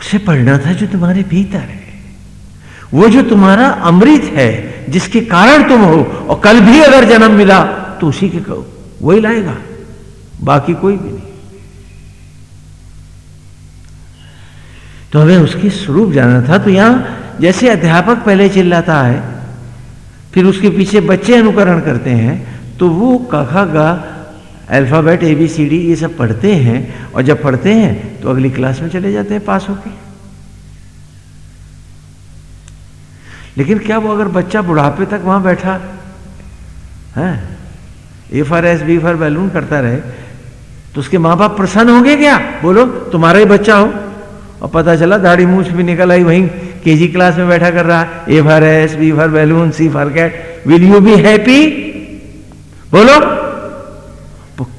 उसे पढ़ना था जो तुम्हारे भीतर है। वो जो तुम्हारा अमृत है, जिसके कारण तुम हो, और कल भी अगर जन्म मिला तो उसी के कहो, वही लाएगा, बाकी कोई भी नहीं। तो हमें उसकी स्वरूप जाना था। तो यहाँ जैसे अध्यापक पहले चिल्लाता है, फिर उसके पीछे बच्चे अनुकरण करते हैं तो वो कखा गा alphabet A B C D ये सब पढ़ते हैं, और जब पढ़ते हैं तो अगली क्लास में चले जाते हैं, पास होके। लेकिन क्या वो अगर बच्चा बुढ़ापे तक वहाँ बैठा? है? A for S B for balloon करता रहे तो उसके माँ बाप प्रसन्न होंगे क्या? बोलो, तुम्हारा ही बच्चा हो। और पता चला, दाढ़ी मूछ भी निकल आई, वहीं केजी क्लास में बैठा कर रहा A for S B for balloon C for cat will you be happy बोलो।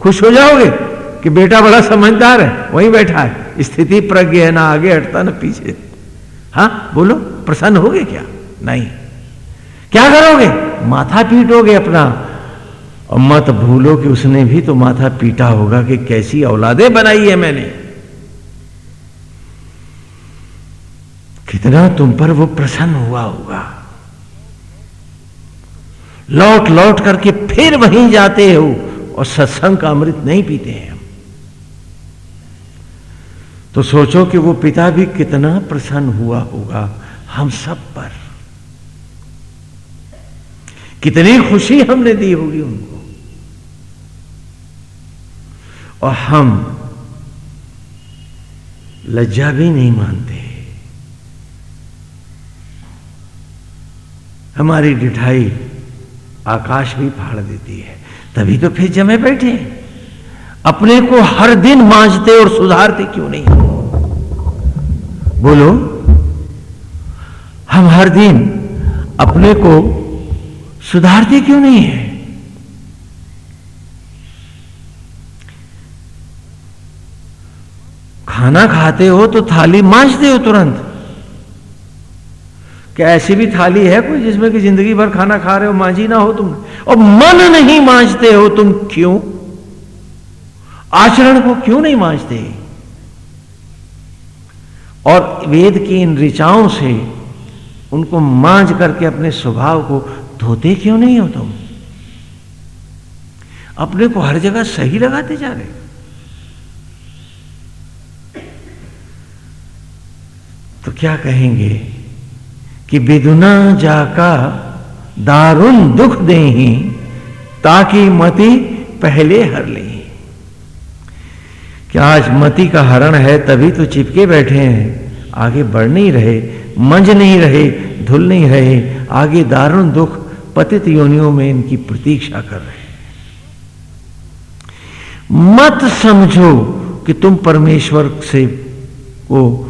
खुश हो जाओगे कि बेटा बड़ा समझदार है, वहीं बैठा है। स्थिति प्रज्ञ है ना आगे हटता ना पीछे। हाँ बोलो, प्रसन्न होगे क्या? नहीं। क्या करोगे? माथा पीटोगे अपना। और मत भूलो कि उसने भी तो माथा पीटा होगा कि कैसी औलादे बनाई है मैंने। कितना तुम पर वो प्रसन्न हुआ होगा। लौट लौट करके फिर वहीं जाते हो और सत्संग का अमृत नहीं पीते हैं हम। तो सोचो कि वो पिता भी कितना प्रसन्न हुआ होगा हम सब पर। कितनी खुशी हमने दी होगी उनको। और हम लज्जा भी नहीं मानते। हमारी डिठाई आकाश भी फाड़ देती है। तभी तो फिर जमे बैठे। अपने को हर दिन मांझते और सुधारते क्यों नहीं? बोलो, हम हर दिन अपने को सुधारते क्यों नहीं है? खाना खाते हो तो थाली मांझते हो तुरंत। क्या ऐसी भी थाली है कोई जिसमें कि ज़िंदगी भर खाना खा रहे हो, मांझी ना हो तुम? और मन नहीं मांझते हो तुम क्यों? आचरण को क्यों नहीं मांझते? और वेद की इन ऋचाओं से उनको मांझ करके अपने स्वभाव को धोते क्यों नहीं हो तुम? अपने को हर जगह सही लगाते जा रहे तो क्या कहेंगे कि बिदुना जाका दारुण दुख दे ही ताकि मति पहले हर ले क्या आज मति का हरण है, तभी तो चिपके बैठे हैं। आगे बढ़ नहीं रहे, मंज नहीं रहे, धुल नहीं रहे, आगे दारुण दुख पतित योनियों में इनकी प्रतीक्षा कर रहे हैं। मत समझो कि तुम परमेश्वर से को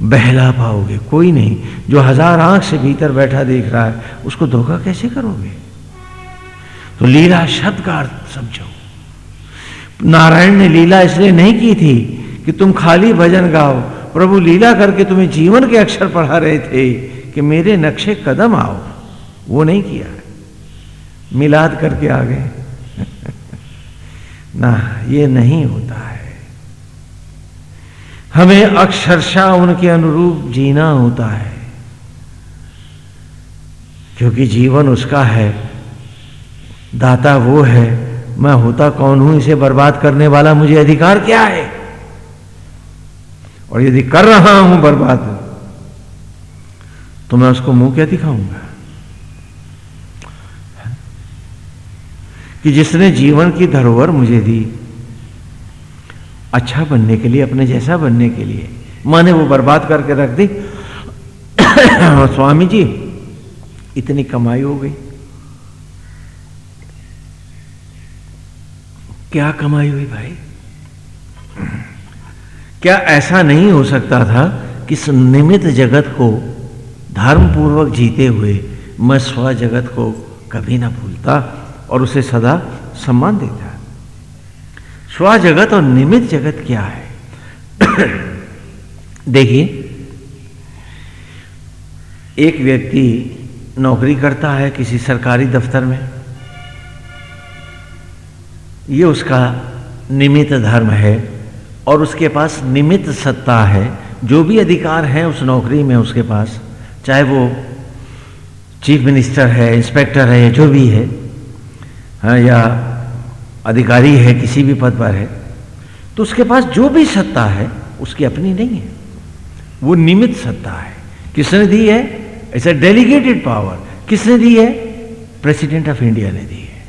बहला पाओगे। कोई नहीं, जो हज़ार आँख से भीतर बैठा देख रहा है, उसको धोखा कैसे करोगे? तो लीला शब्द का अर्थ समझो। नारायण ने लीला इसलिए नहीं की थी कि तुम खाली भजन गाओ। प्रभु लीला करके तुम्हें जीवन के अक्षर पढ़ा रहे थे कि मेरे नक्शे कदम आओ। वो नहीं किया। मिलाद करके आ गए। *laughs* ना, ये नहीं होता है। हमें अक्षरशा उनके अनुरूप जीना होता है। क्योंकि जीवन उसका है। दाता वो है, मैं होता कौन हूँ, इसे बर्बाद करने वाला मुझे अधिकार क्या है? और यदि कर रहा हूँ बर्बाद तो मैं उसको मुँह क्या दिखाऊँगा? कि जिसने जीवन की धरोहर मुझे दी अच्छा बनने के लिए, अपने जैसा बनने के लिए, माने वो बर्बाद करके रख दी। *coughs* स्वामी जी, इतनी कमाई हो गई। क्या कमाई हुई भाई? क्या ऐसा नहीं हो सकता था कि निमित जगत को धर्म पूर्वक जीते हुए मैं स्व जगत को कभी ना भूलता? और उसे सदा सम्मान देता है। स्व जगत और निमित जगत क्या है? *clears throat* देखिए, एक व्यक्ति नौकरी करता है किसी सरकारी दफ्तर में। ये उसका निमित धर्म है और उसके पास निमित सत्ता है। जो भी अधिकार है उस नौकरी में उसके पास, चाहे वो चीफ मिनिस्टर है, इंस्पेक्टर है, जो भी हाँ। या अधिकारी है, किसी भी पद पर है तो उसके पास जो भी सत्ता है, उसकी अपनी नहीं है। वो निमित सत्ता है। किसने दी है? ऐसा डेलीगेटेड पावर किसने दी है? प्रेसिडेंट ऑफ़ इंडिया ने दी है।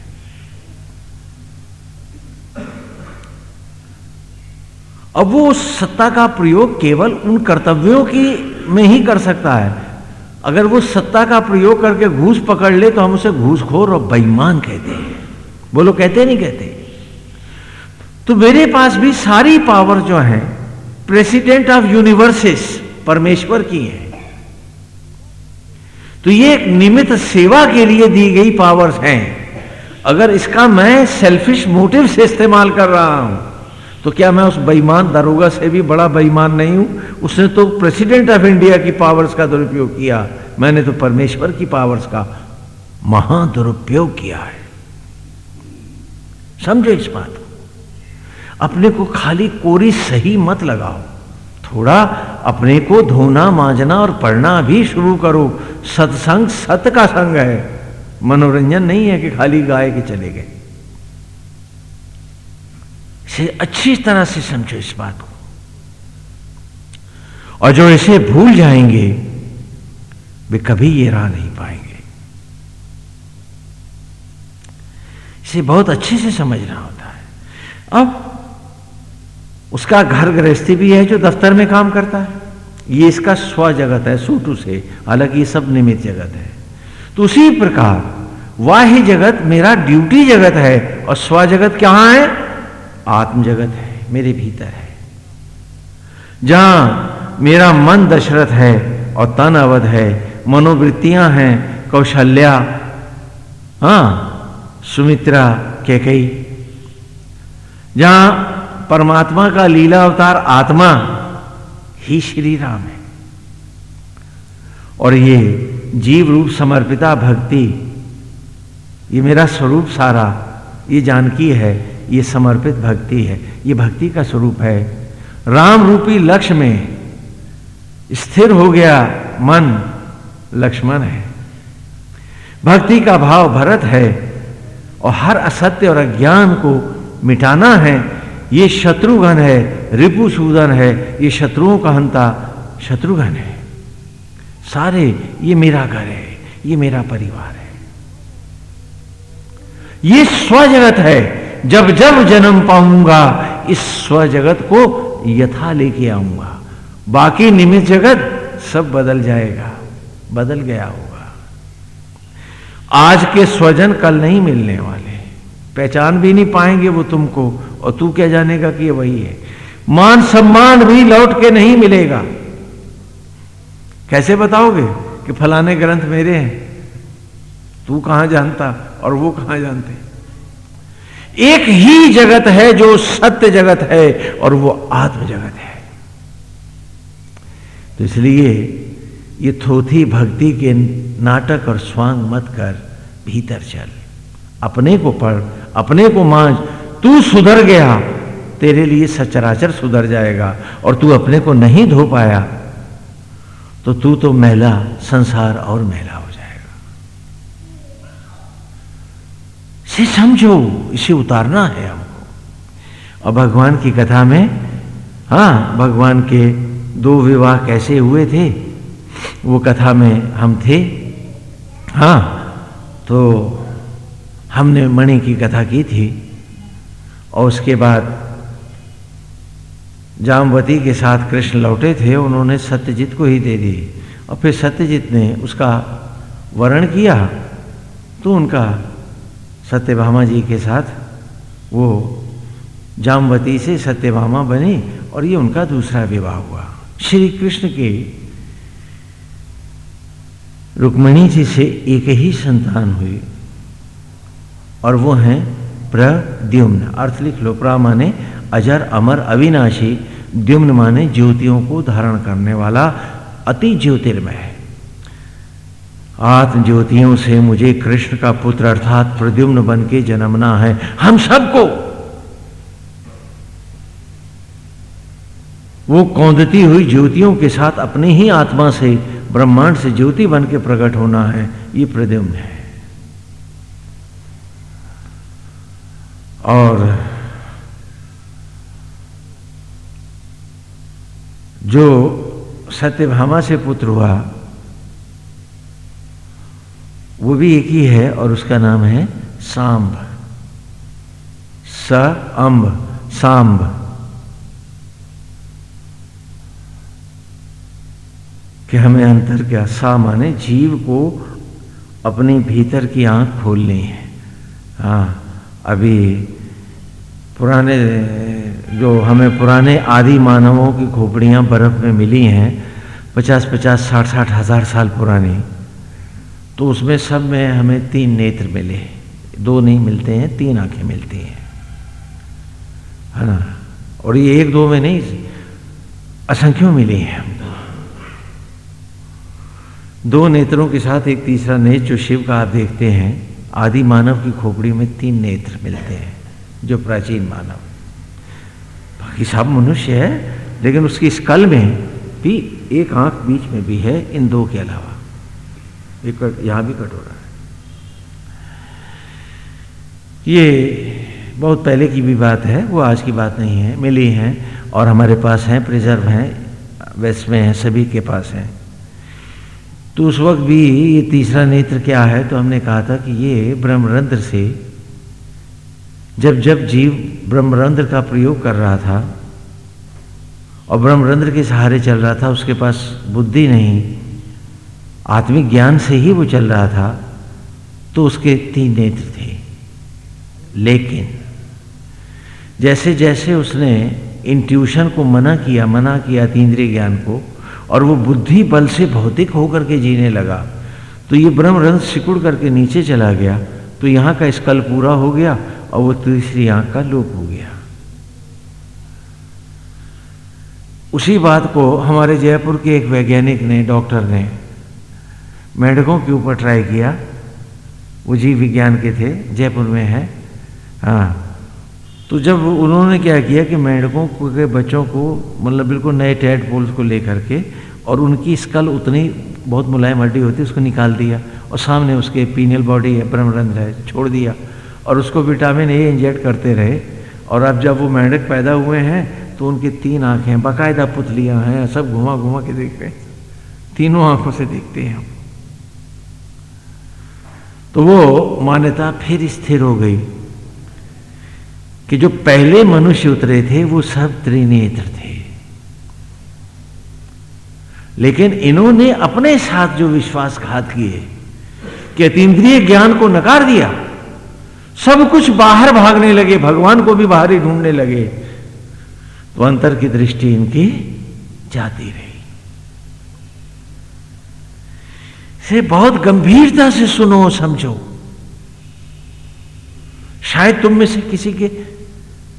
अब वो उस सत्ता का प्रयोग केवल उन कर्तव्यों की में ही कर सकता है। अगर वो सत्ता का प्रयोग करके घूस पकड़ ले तो हम उसे घूसखोर और बेईमान कहते हैं। बोलो कहते नहीं कहते। तो मेरे पास भी सारी पावर जो है प्रेसिडेंट ऑफ़ यूनिवर्सिस परमेश्वर की है। तो ये एक निमित सेवा के लिए दी गई पावर्स हैं। अगर इसका मैं सेल्फिश मोटिव से इस्तेमाल कर रहा हूँ तो क्या मैं उस बेईमान दरोगा से भी बड़ा बेईमान नहीं हूँ? उसने तो प्रेसिडेंट ऑफ़ इंडिया की पावर्स का दुरुपयोग किया। मैंने तो परमेश्वर की पावर्स का महा दुरुपयोग किया है। समझो इस बात को। अपने को खाली कोरी सही मत लगाओ। थोड़ा अपने को धोना, मांजना और पढ़ना भी शुरू करो। सत्संग सत का संग है। मनोरंजन नहीं है कि खाली गाय के चले गए। इसे अच्छी तरह से समझो इस बात को। और जो इसे भूल जाएँगे, वे कभी ये राह नहीं पाएँगे। इसे बहुत अच्छे से समझना होता है। अब उसका घर गृहस्थी भी है जो दफ्तर में काम करता है। ये इसका स्व जगत है, सूटू से। हालाँकि ये सब निमित जगत है। तो उसी प्रकार वाह्य जगत मेरा ड्यूटी जगत है और स्व जगत क्या है? आत्म जगत है, मेरे भीतर है। जहाँ मेरा मन दशरथ है और तन अवध है, मनोवृत्तियाँ हैं, कौशल्या। हाँ सुमित्रा कैकई जहाँ परमात्मा का लीला अवतार आत्मा, ही श्री राम है। और ये जीव रूप समर्पिता भक्ति, ये मेरा स्वरूप सारा, ये जानकी है, ये समर्पित भक्ति है, ये भक्ति का स्वरूप है। राम रूपी लक्ष्य में स्थिर हो गया मन, लक्ष्मण है। भक्ति का भाव भरत है और हर असत्य और अज्ञान को मिटाना है। ये शत्रुघ्न है रिपुसूदन है, ये शत्रुओं का हंता शत्रुघ्न है। सारे, ये मेरा घर है, ये मेरा परिवार है। ये स्वजगत है, जब जब जन्म पाऊँगा, इस स्वजगत को यथा लेके आऊँगा। बाकी निमित जगत सब बदल जाएगा, बदल गया होगा आज के स्वजन कल नहीं मिलने वाले। पहचान भी नहीं पाएँगे वो तुमको, और तू क्या जानेगा कि ये वही है। मान सम्मान भी लौट के नहीं मिलेगा। कैसे बताओगे कि फलाने ग्रंथ मेरे हैं? तू कहाँ जानता और वो कहाँ जानते? एक ही जगत है जो सत्य जगत है, और वो आत्म जगत है। तो इसलिए ये थोथी भक्ति के नाटक और स्वांग मत कर, भीतर चल। अपने को पढ़, अपने को मांझ, तू सुधर गया, तेरे लिए सचराचर सुधर जाएगा और तू अपने को नहीं धो पाया तो तू तो महिला, संसार और महिला हो जाएगा। इसे समझो, इसे उतारना है हमको। और भगवान की कथा में हाँ भगवान के दो विवाह कैसे हुए थे? वो कथा में हम थे। हाँ तो हमने मणि की कथा की थी और उसके बाद जामवती के साथ कृष्ण लौटे थे, उन्होंने सत्यजीत को ही दे दी। और फिर सत्यजीत ने उसका वर्ण किया तो उनका सत्यभामा जी के साथ वो जामवती से सत्यभामा बनी और ये उनका दूसरा विवाह हुआ। श्री कृष्ण के रुक्मणी जी से एक ही संतान हुई और वो हैं प्रद्युम्न। अर्थ लिख लो, प्रा माने अजर, अमर, अविनाशी। द्युम्न माने ज्योतियों को धारण करने वाला अति ज्योतिर्मय। है आत्म ज्योतियों से मुझे कृष्ण का पुत्र अर्थात प्रद्युम्न बन के जन्मना है। हम सबको! वो कौंदती हुई ज्योतियों के साथ अपनी ही आत्मा से ब्रह्मांड से ज्योति बन के प्रकट होना है, ये प्रद्युम्न है। और जो सत्यभामा से पुत्र हुआ, वो भी एक ही है और उसका नाम है सांब। स अम्ब सांब। कि हमें अंतर क्या? सा माने जीव को अपनी भीतर की आँख खोलनी है। हाँ अभी पुराने, जो हमें पुराने आदि मानवों की खोपड़ियाँ बर्फ़ में मिली हैं, पचास पचास, साठ साठ हज़ार साल पुरानी तो उसमें सब में हमें तीन नेत्र मिले दो नहीं मिलते हैं, तीन आँखें मिलती हैं। है ना? और ये एक दो में नहीं, असंख्यों मिली हैं दो नेत्रों के साथ एक तीसरा नेत्र जो शिव का आप देखते हैं, आदि मानव की खोपड़ी में तीन नेत्र मिलते हैं, जो प्राचीन मानव। बाकी सब मनुष्य है, लेकिन उसकी स्कल में भी एक आँख बीच में भी है, इन दो के अलावा। एक यहाँ भी कट हो रहा है। ये बहुत पहले की भी बात है, वो आज की बात नहीं है, मिली हैं, और हमारे पास हैं, प्रिजर्व हैं, वेस्ट में हैं, सभी के पास हैं। तो उस वक्त भी ये तीसरा नेत्र क्या है? तो हमने कहा था कि ये ब्रह्मरंध्र से, जब जब जीव ब्रह्मरंध्र का प्रयोग कर रहा था और ब्रह्मरंध्र के सहारे चल रहा था, उसके पास बुद्धि नहीं, आत्मिक ज्ञान से ही वो चल रहा था तो उसके तीन नेत्र थे। लेकिन जैसे जैसे उसने इंट्यूशन को मना किया मना किया तीन्द्रिय ज्ञान को और वो बुद्धि बल से भौतिक होकर के जीने लगा। तो ये ब्रह्म सिकुड़ करके नीचे चला गया। तो यहाँ का स्कल पूरा हो गया और वो तीसरी आँख का लोप हो गया। उसी बात को हमारे जयपुर के एक वैज्ञानिक ने, डॉक्टर ने मेढकों के ऊपर ट्राई किया। वो जीव विज्ञान के थे, जयपुर में है। हाँ। तो जब उन्होंने क्या किया कि मेढकों के बच्चों को मतलब बिल्कुल नए टैड पोल्स को लेकर के, और उनकी स्कल उतनी बहुत मुलायम हड्डी होती है उसको निकाल दिया, और सामने उसके पीनियल बॉडी है, ब्रह्मरंध्र है, छोड़ दिया। और उसको विटामिन ए इंजेक्ट करते रहे, और अब जब वो मेंढक पैदा हुए हैं तो उनकी तीन आँखें, बाकायदा पुतलियाँ हैं, सब घुमा घुमा के देख रहे तीनों आँखों से देखते हैं हम। तो वो मान्यता फिर स्थिर हो गई। कि जो पहले मनुष्य उतरे थे, वो सब त्रिनेत्र थे। लेकिन इन्होंने अपने साथ जो विश्वासघात किए, कि अतीन्द्रिय ज्ञान को नकार दिया, सब कुछ बाहर भागने लगे, भगवान को भी बाहर ही ढूँढने लगे तो अंतर की दृष्टि इनकी जाती रही। से बहुत गंभीरता से सुनो, समझो। शायद तुम में से किसी के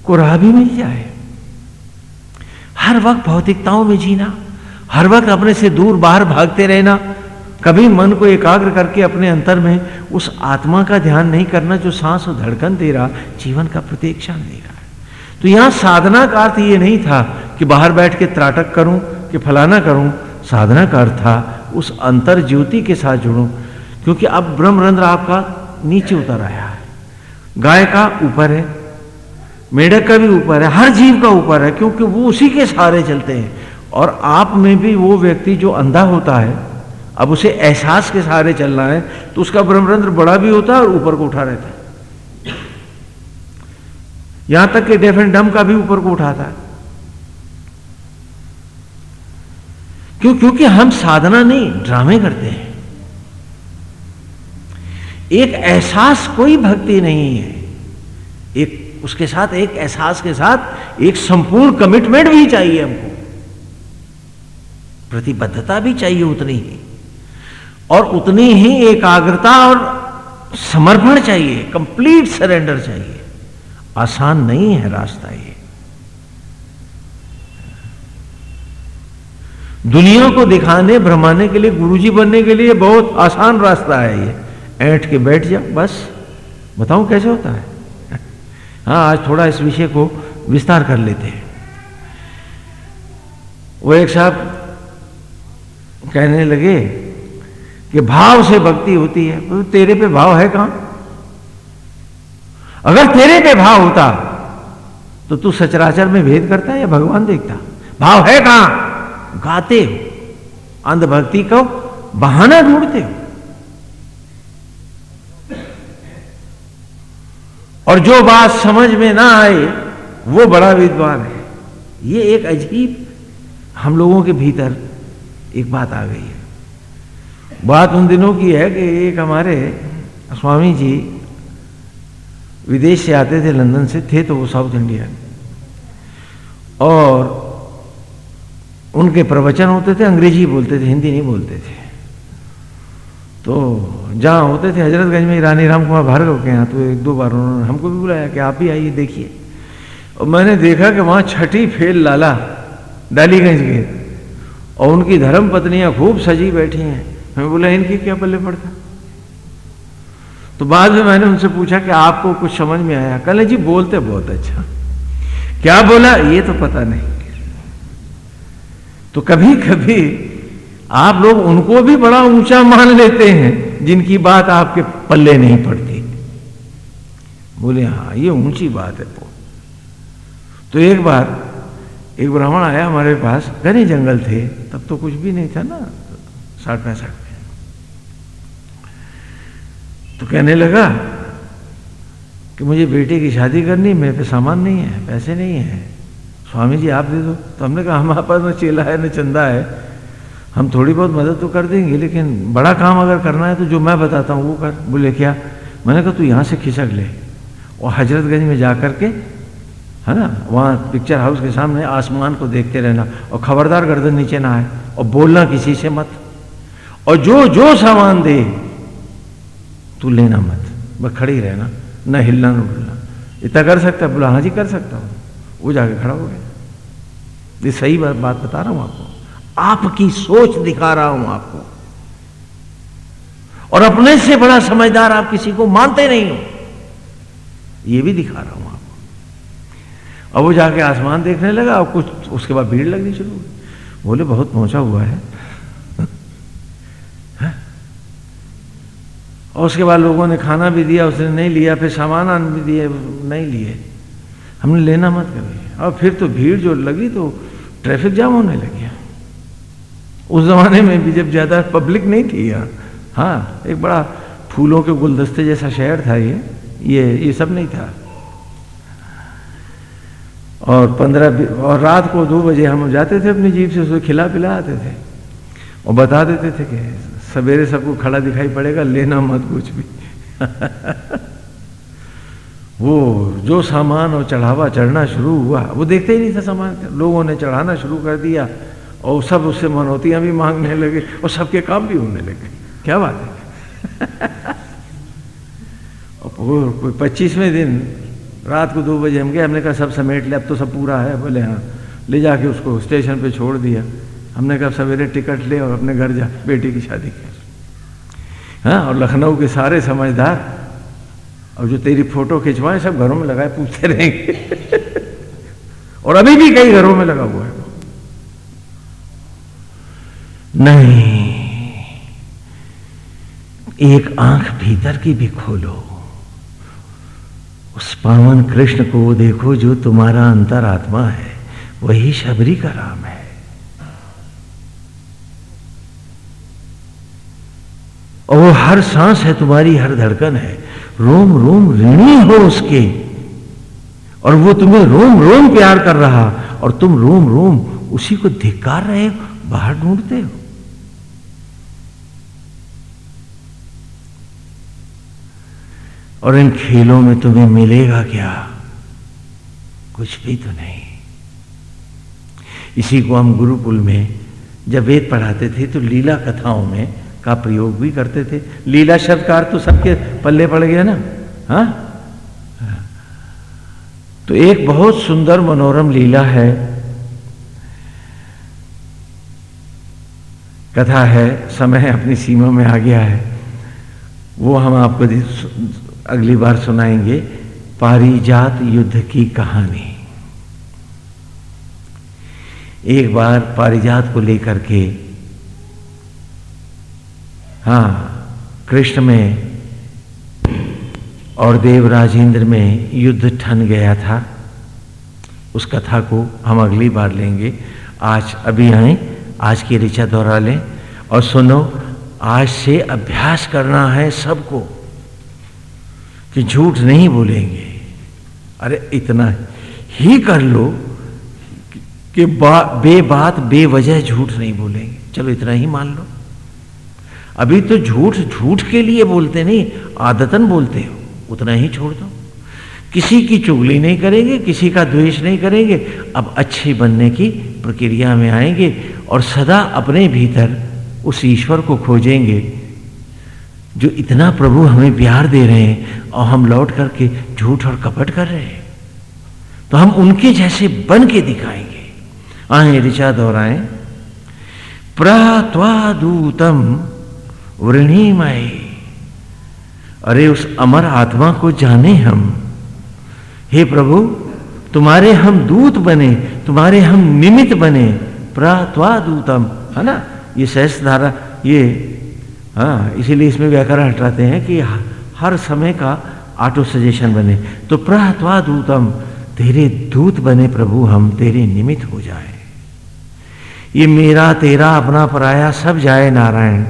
को राह भी मिल जाए। हर वक्त भौतिकताओं में जीना, हर वक्त अपने से दूर बाहर भागते रहना, कभी मन को एकाग्र करके अपने अंतर में उस आत्मा का ध्यान नहीं करना जो सांस और धड़कन दे रहा, जीवन का प्रत्येक क्षण दे रहा। है तो यहाँ साधना का अर्थ ये नहीं था कि बाहर बैठ के त्राटक करूँ, कि फलाना करूँ। साधना का अर्थ था उस अंतर ज्योति के साथ जुड़ूं, क्योंकि अब ब्रह्मरंध्र आपका नीचे उतर आया है। गाय का ऊपर है मेढक का भी ऊपर है, हर जीव का ऊपर है, क्योंकि वो उसी के सहारे चलते हैं। और आप में भी वो व्यक्ति जो अंधा होता है, अब उसे एहसास के सहारे चलना है तो उसका ब्रह्मरंध्र बड़ा भी होता है और ऊपर को उठा रहता है। यहाँ तक कि डेफ एंड डम का भी ऊपर को उठाता है। क्यों? क्योंकि हम साधना नहीं, ड्रामे करते हैं। एक एहसास कोई भक्ति नहीं है। एक उसके साथ, एक एहसास के साथ, एक संपूर्ण कमिटमेंट भी चाहिए हमको। प्रतिबद्धता भी चाहिए उतनी ही। और उतनी ही एकाग्रता और समर्पण चाहिए कंप्लीट सरेंडर चाहिए। आसान नहीं है रास्ता ये। दुनिया को दिखाने, भ्रमाने के लिए, गुरुजी बनने के लिए बहुत आसान रास्ता है ये। ऐठ के बैठ जाओ बस। बताऊँ कैसे होता है? हाँ आज थोड़ा इस विषय को विस्तार कर लेते हैं। वो एक साहब कहने लगे कि भाव से भक्ति होती है। तो तेरे पे भाव है कहाँ? अगर तेरे पे भाव होता तो तू सचराचर में भेद करता या भगवान देखता? भाव है कहाँ? गाते हो। अंधभक्ति को बहाना ढूंढते हो। और जो बात समझ में ना आए, वो बड़ा विद्वान है। ये एक अजीब, हम लोगों के भीतर एक बात आ गई है। बात उन दिनों की है कि एक हमारे स्वामी जी विदेश से आते थे, लंदन से, थे तो वो साउथ इंडिया और उनके प्रवचन होते थे, अंग्रेज़ी बोलते थे, हिंदी नहीं बोलते थे। तो जहाँ होते थे हजरतगंज में रानी राम कुमार भार्गव के यहाँ तो एक दो बार उन्होंने हमको भी बुलाया कि आप ही आइए, देखिए। और मैंने देखा कि वहाँ छठी फेल लाला डालीगंज के और उनकी धर्म पत्नियाँ खूब सजी बैठी हैं। मैं बोला, इनकी क्या पल्ले पड़ता तो बाद में मैंने उनसे पूछा कि आपको कुछ समझ में आया? कल जी, बोलते बहुत अच्छा। क्या बोला? ये तो पता नहीं। तो कभी कभी आप लोग उनको भी बड़ा ऊँचा मान लेते हैं, जिनकी बात आपके पल्ले नहीं पड़ती। बोले हाँ ये ऊँची बात है तो एक बार एक ब्राह्मण आया हमारे पास, घने जंगल थे, तब तो कुछ भी नहीं था ना, साठ पैंसठ में। तो कहने लगा कि मुझे बेटे की शादी करनी, मेरे पे सामान नहीं है, पैसे नहीं है। स्वामी जी, आप दे दो। तो हमने कहा हमारे पास न चेला है, न चंदा है। हम थोड़ी बहुत मदद तो कर देंगे, लेकिन बड़ा काम अगर करना है तो जो मैं बताता हूँ वो कर। बोले, क्या? मैंने कहा, तू यहाँ से खिसक ले। और हजरतगंज में जा कर के, है ना, वहाँ पिक्चर हाउस के सामने आसमान को देखते रहना और खबरदार गर्दन नीचे ना आए और बोलना किसी से मत। और जो जो सामान दे, तू लेना मत। बस खड़ी रहना, न हिलना, न उड़ना। इतना कर सकता बोला हाँ जी, कर सकता हूँ। वो जाके खड़ा हो गया। ये सही बात बता रहा हूँ आपको। आपकी सोच दिखा रहा हूँ आपको। और अपने से बड़ा समझदार आप किसी को मानते नहीं हो यह भी दिखा रहा हूँ आपको। अब वो जाके आसमान देखने लगा, और कुछ उसके बाद भीड़ लगनी शुरू हुई। बोले, बहुत पहुँचा हुआ है? और उसके बाद लोगों ने खाना भी दिया, उसने नहीं लिया, फिर सामान आन भी दिए, नहीं लिए। हमने लेना मत कभी। और फिर तो भीड़ जो लगी तो ट्रैफ़िक जाम होने लगी। उस जमाने में भी जब ज़्यादा पब्लिक नहीं थी यहाँ हाँ एक बड़ा फूलों के गुलदस्ते जैसा शहर था ये ये ये सब नहीं था। और पंद्रह और रात को दो बजे हम जाते थे अपनी जीप से, उसको खिला पिला आते थे। और बता देते थे कि सवेरे सबको खड़ा दिखाई पड़ेगा, लेना मत कुछ भी। *laughs* वो जो सामान और चढ़ावा चढ़ना शुरू हुआ, वो देखते ही नहीं था सामान, लोगों ने चढ़ाना शुरू कर दिया। और सब उससे मनौतियाँ भी मांगने लगे और सबके काम भी होने लगे। क्या बात है? *laughs* और कोई पच्चीसवें दिन, रात को दो बजे हम गए, हमने कहा, सब समेट लिया अब तो सब पूरा है। बोले हाँ। ले जाके उसको स्टेशन पे छोड़ दिया। हमने कहा सवेरे टिकट ले और अपने घर जा, बेटी की शादी कर हाँ और लखनऊ के सारे समझदार, और जो तेरी फ़ोटो खिंचवाए, सब घरों में लगाए, पूछते रहेंगे। *laughs* और अभी भी कई घरों में लगा हुआ है नहीं। एक आँख भीतर की भी खोलो। उस पावन कृष्ण को देखो जो तुम्हारा अंतरात्मा है। वही शबरी का राम है। और वो हर सांस है, तुम्हारी हर धड़कन है। रोम रोम, ऋणी हो उसके। और वो तुम्हें रोम रोम प्यार कर रहा। और तुम रोम रोम, उसी को धिकार रहे हो बाहर ढूंढते हो। और इन खेलों में तुम्हें मिलेगा क्या? कुछ भी तो नहीं। इसी को हम गुरुकुल में जब वेद पढ़ाते थे तो लीला कथाओं में का प्रयोग भी करते थे। लीला शब्द का तो सबके पल्ले पड़ गया ना? हा? तो एक बहुत सुंदर मनोरम लीला है। कथा है, समय अपनी सीमा में आ गया है। वो हम आपको अगली बार सुनाएँगे पारिजात युद्ध की कहानी। एक बार पारिजात को लेकर के हाँ कृष्ण में और देव राजेंद्र में युद्ध ठन गया था। उस कथा को हम अगली बार लेंगे। आज अभी आए, आज की ऋचा दोहरा लें और सुनो, आज से अभ्यास करना है सबको। कि झूठ नहीं बोलेंगे। अरे इतना ही कर लो कि बा, बे बात बेवजह झूठ नहीं बोलेंगे। चलो इतना ही मान लो। अभी तो झूठ झूठ के लिए बोलते नहीं आदतन बोलते हो। उतना ही छोड़ दो। किसी की चुगली नहीं करेंगे किसी का द्वेष नहीं करेंगे। अब अच्छे बनने की प्रक्रिया में आएँगे और सदा अपने भीतर उस ईश्वर को खोजेंगे जो इतना प्रभु हमें प्यार दे रहे हैं और हम लौट करके झूठ और कपट कर रहे हैं तो हम उनके जैसे बन के दिखाएँगे। आए ऋचा दोहराए। प्रत्वादूतम वृणीमय। अरे, उस अमर आत्मा को जाने हम। हे प्रभु, तुम्हारे हम दूत बने, तुम्हारे हम निमित बने। प्रात्वादूतम, है ना? ये सहस धारा ये हाँ इसीलिए इसमें व्याकरण हटाते हैं कि हर समय का ऑटो सजेशन बने। तो प्रहत्वा दूतम तेरे दूत बने प्रभु हम, तेरे निमित्त हो जाए। ये मेरा, तेरा, अपना पराया सब जाए नारायण।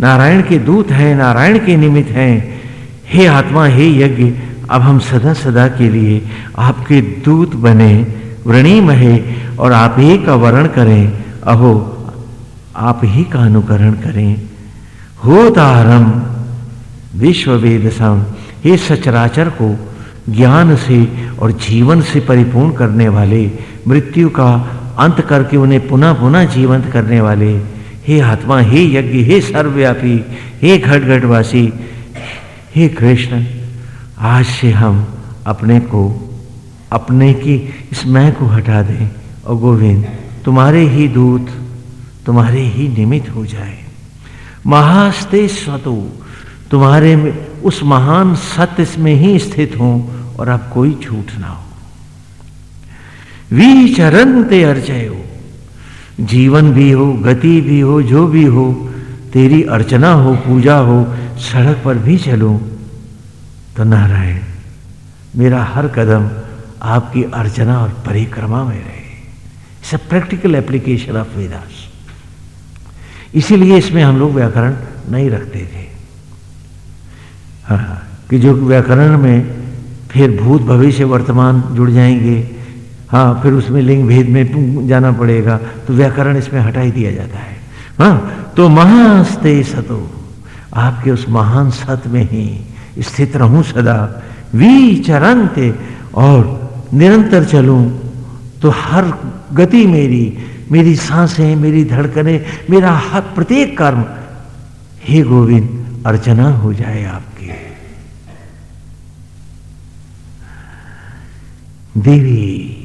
नारायण के दूत हैं, नारायण के निमित्त हैं। हे आत्मा, हे यज्ञ, अब हम सदा सदा के लिए आपके दूत बने व्रणी महे, और आप ही का वर्ण करें। अहो, आप ही का अनुकरण करें। हो तारम विश्व वेद सम हे सचराचर को ज्ञान से और जीवन से परिपूर्ण करने वाले, मृत्यु का अंत करके उन्हें पुनः पुनः जीवंत करने वाले, हे आत्मा, हे यज्ञ, हे सर्वव्यापी, हे घट घटवासी हे कृष्ण, आज से हम अपने को, अपने की इस मैं को हटा दें। और गोविंद, तुम्हारे ही दूत, तुम्हारे ही निमित्त हो जाए। महास्ते स्वतो तुम्हारे में उस महान सत्य में ही स्थित हो और अब कोई झूठ ना हो। विचरण ते अर्चय हो जीवन भी हो, गति भी हो, जो भी हो, तेरी अर्चना हो, पूजा हो, सड़क पर भी चलो। तो नारायण, मेरा हर कदम आपकी अर्चना और परिक्रमा में रहे। It's a practical application of Vedas इसीलिए इसमें हम लोग व्याकरण नहीं रखते थे। हाँ कि जो व्याकरण में फिर भूत भविष्य वर्तमान जुड़ जाएँगे हाँ फिर उसमें लिंग भेद में जाना पड़ेगा तो व्याकरण इसमें हटा ही दिया जाता है। हाँ तो महास्ते सतो, आपके उस महान सत में ही स्थित रहूँ सदा विचरंते और निरंतर चलूँ तो हर गति मेरी मेरी साँसें, मेरी धड़कने, मेरा हर, प्रत्येक कर्म। हे गोविंद, अर्चना हो जाए आपकी। देवी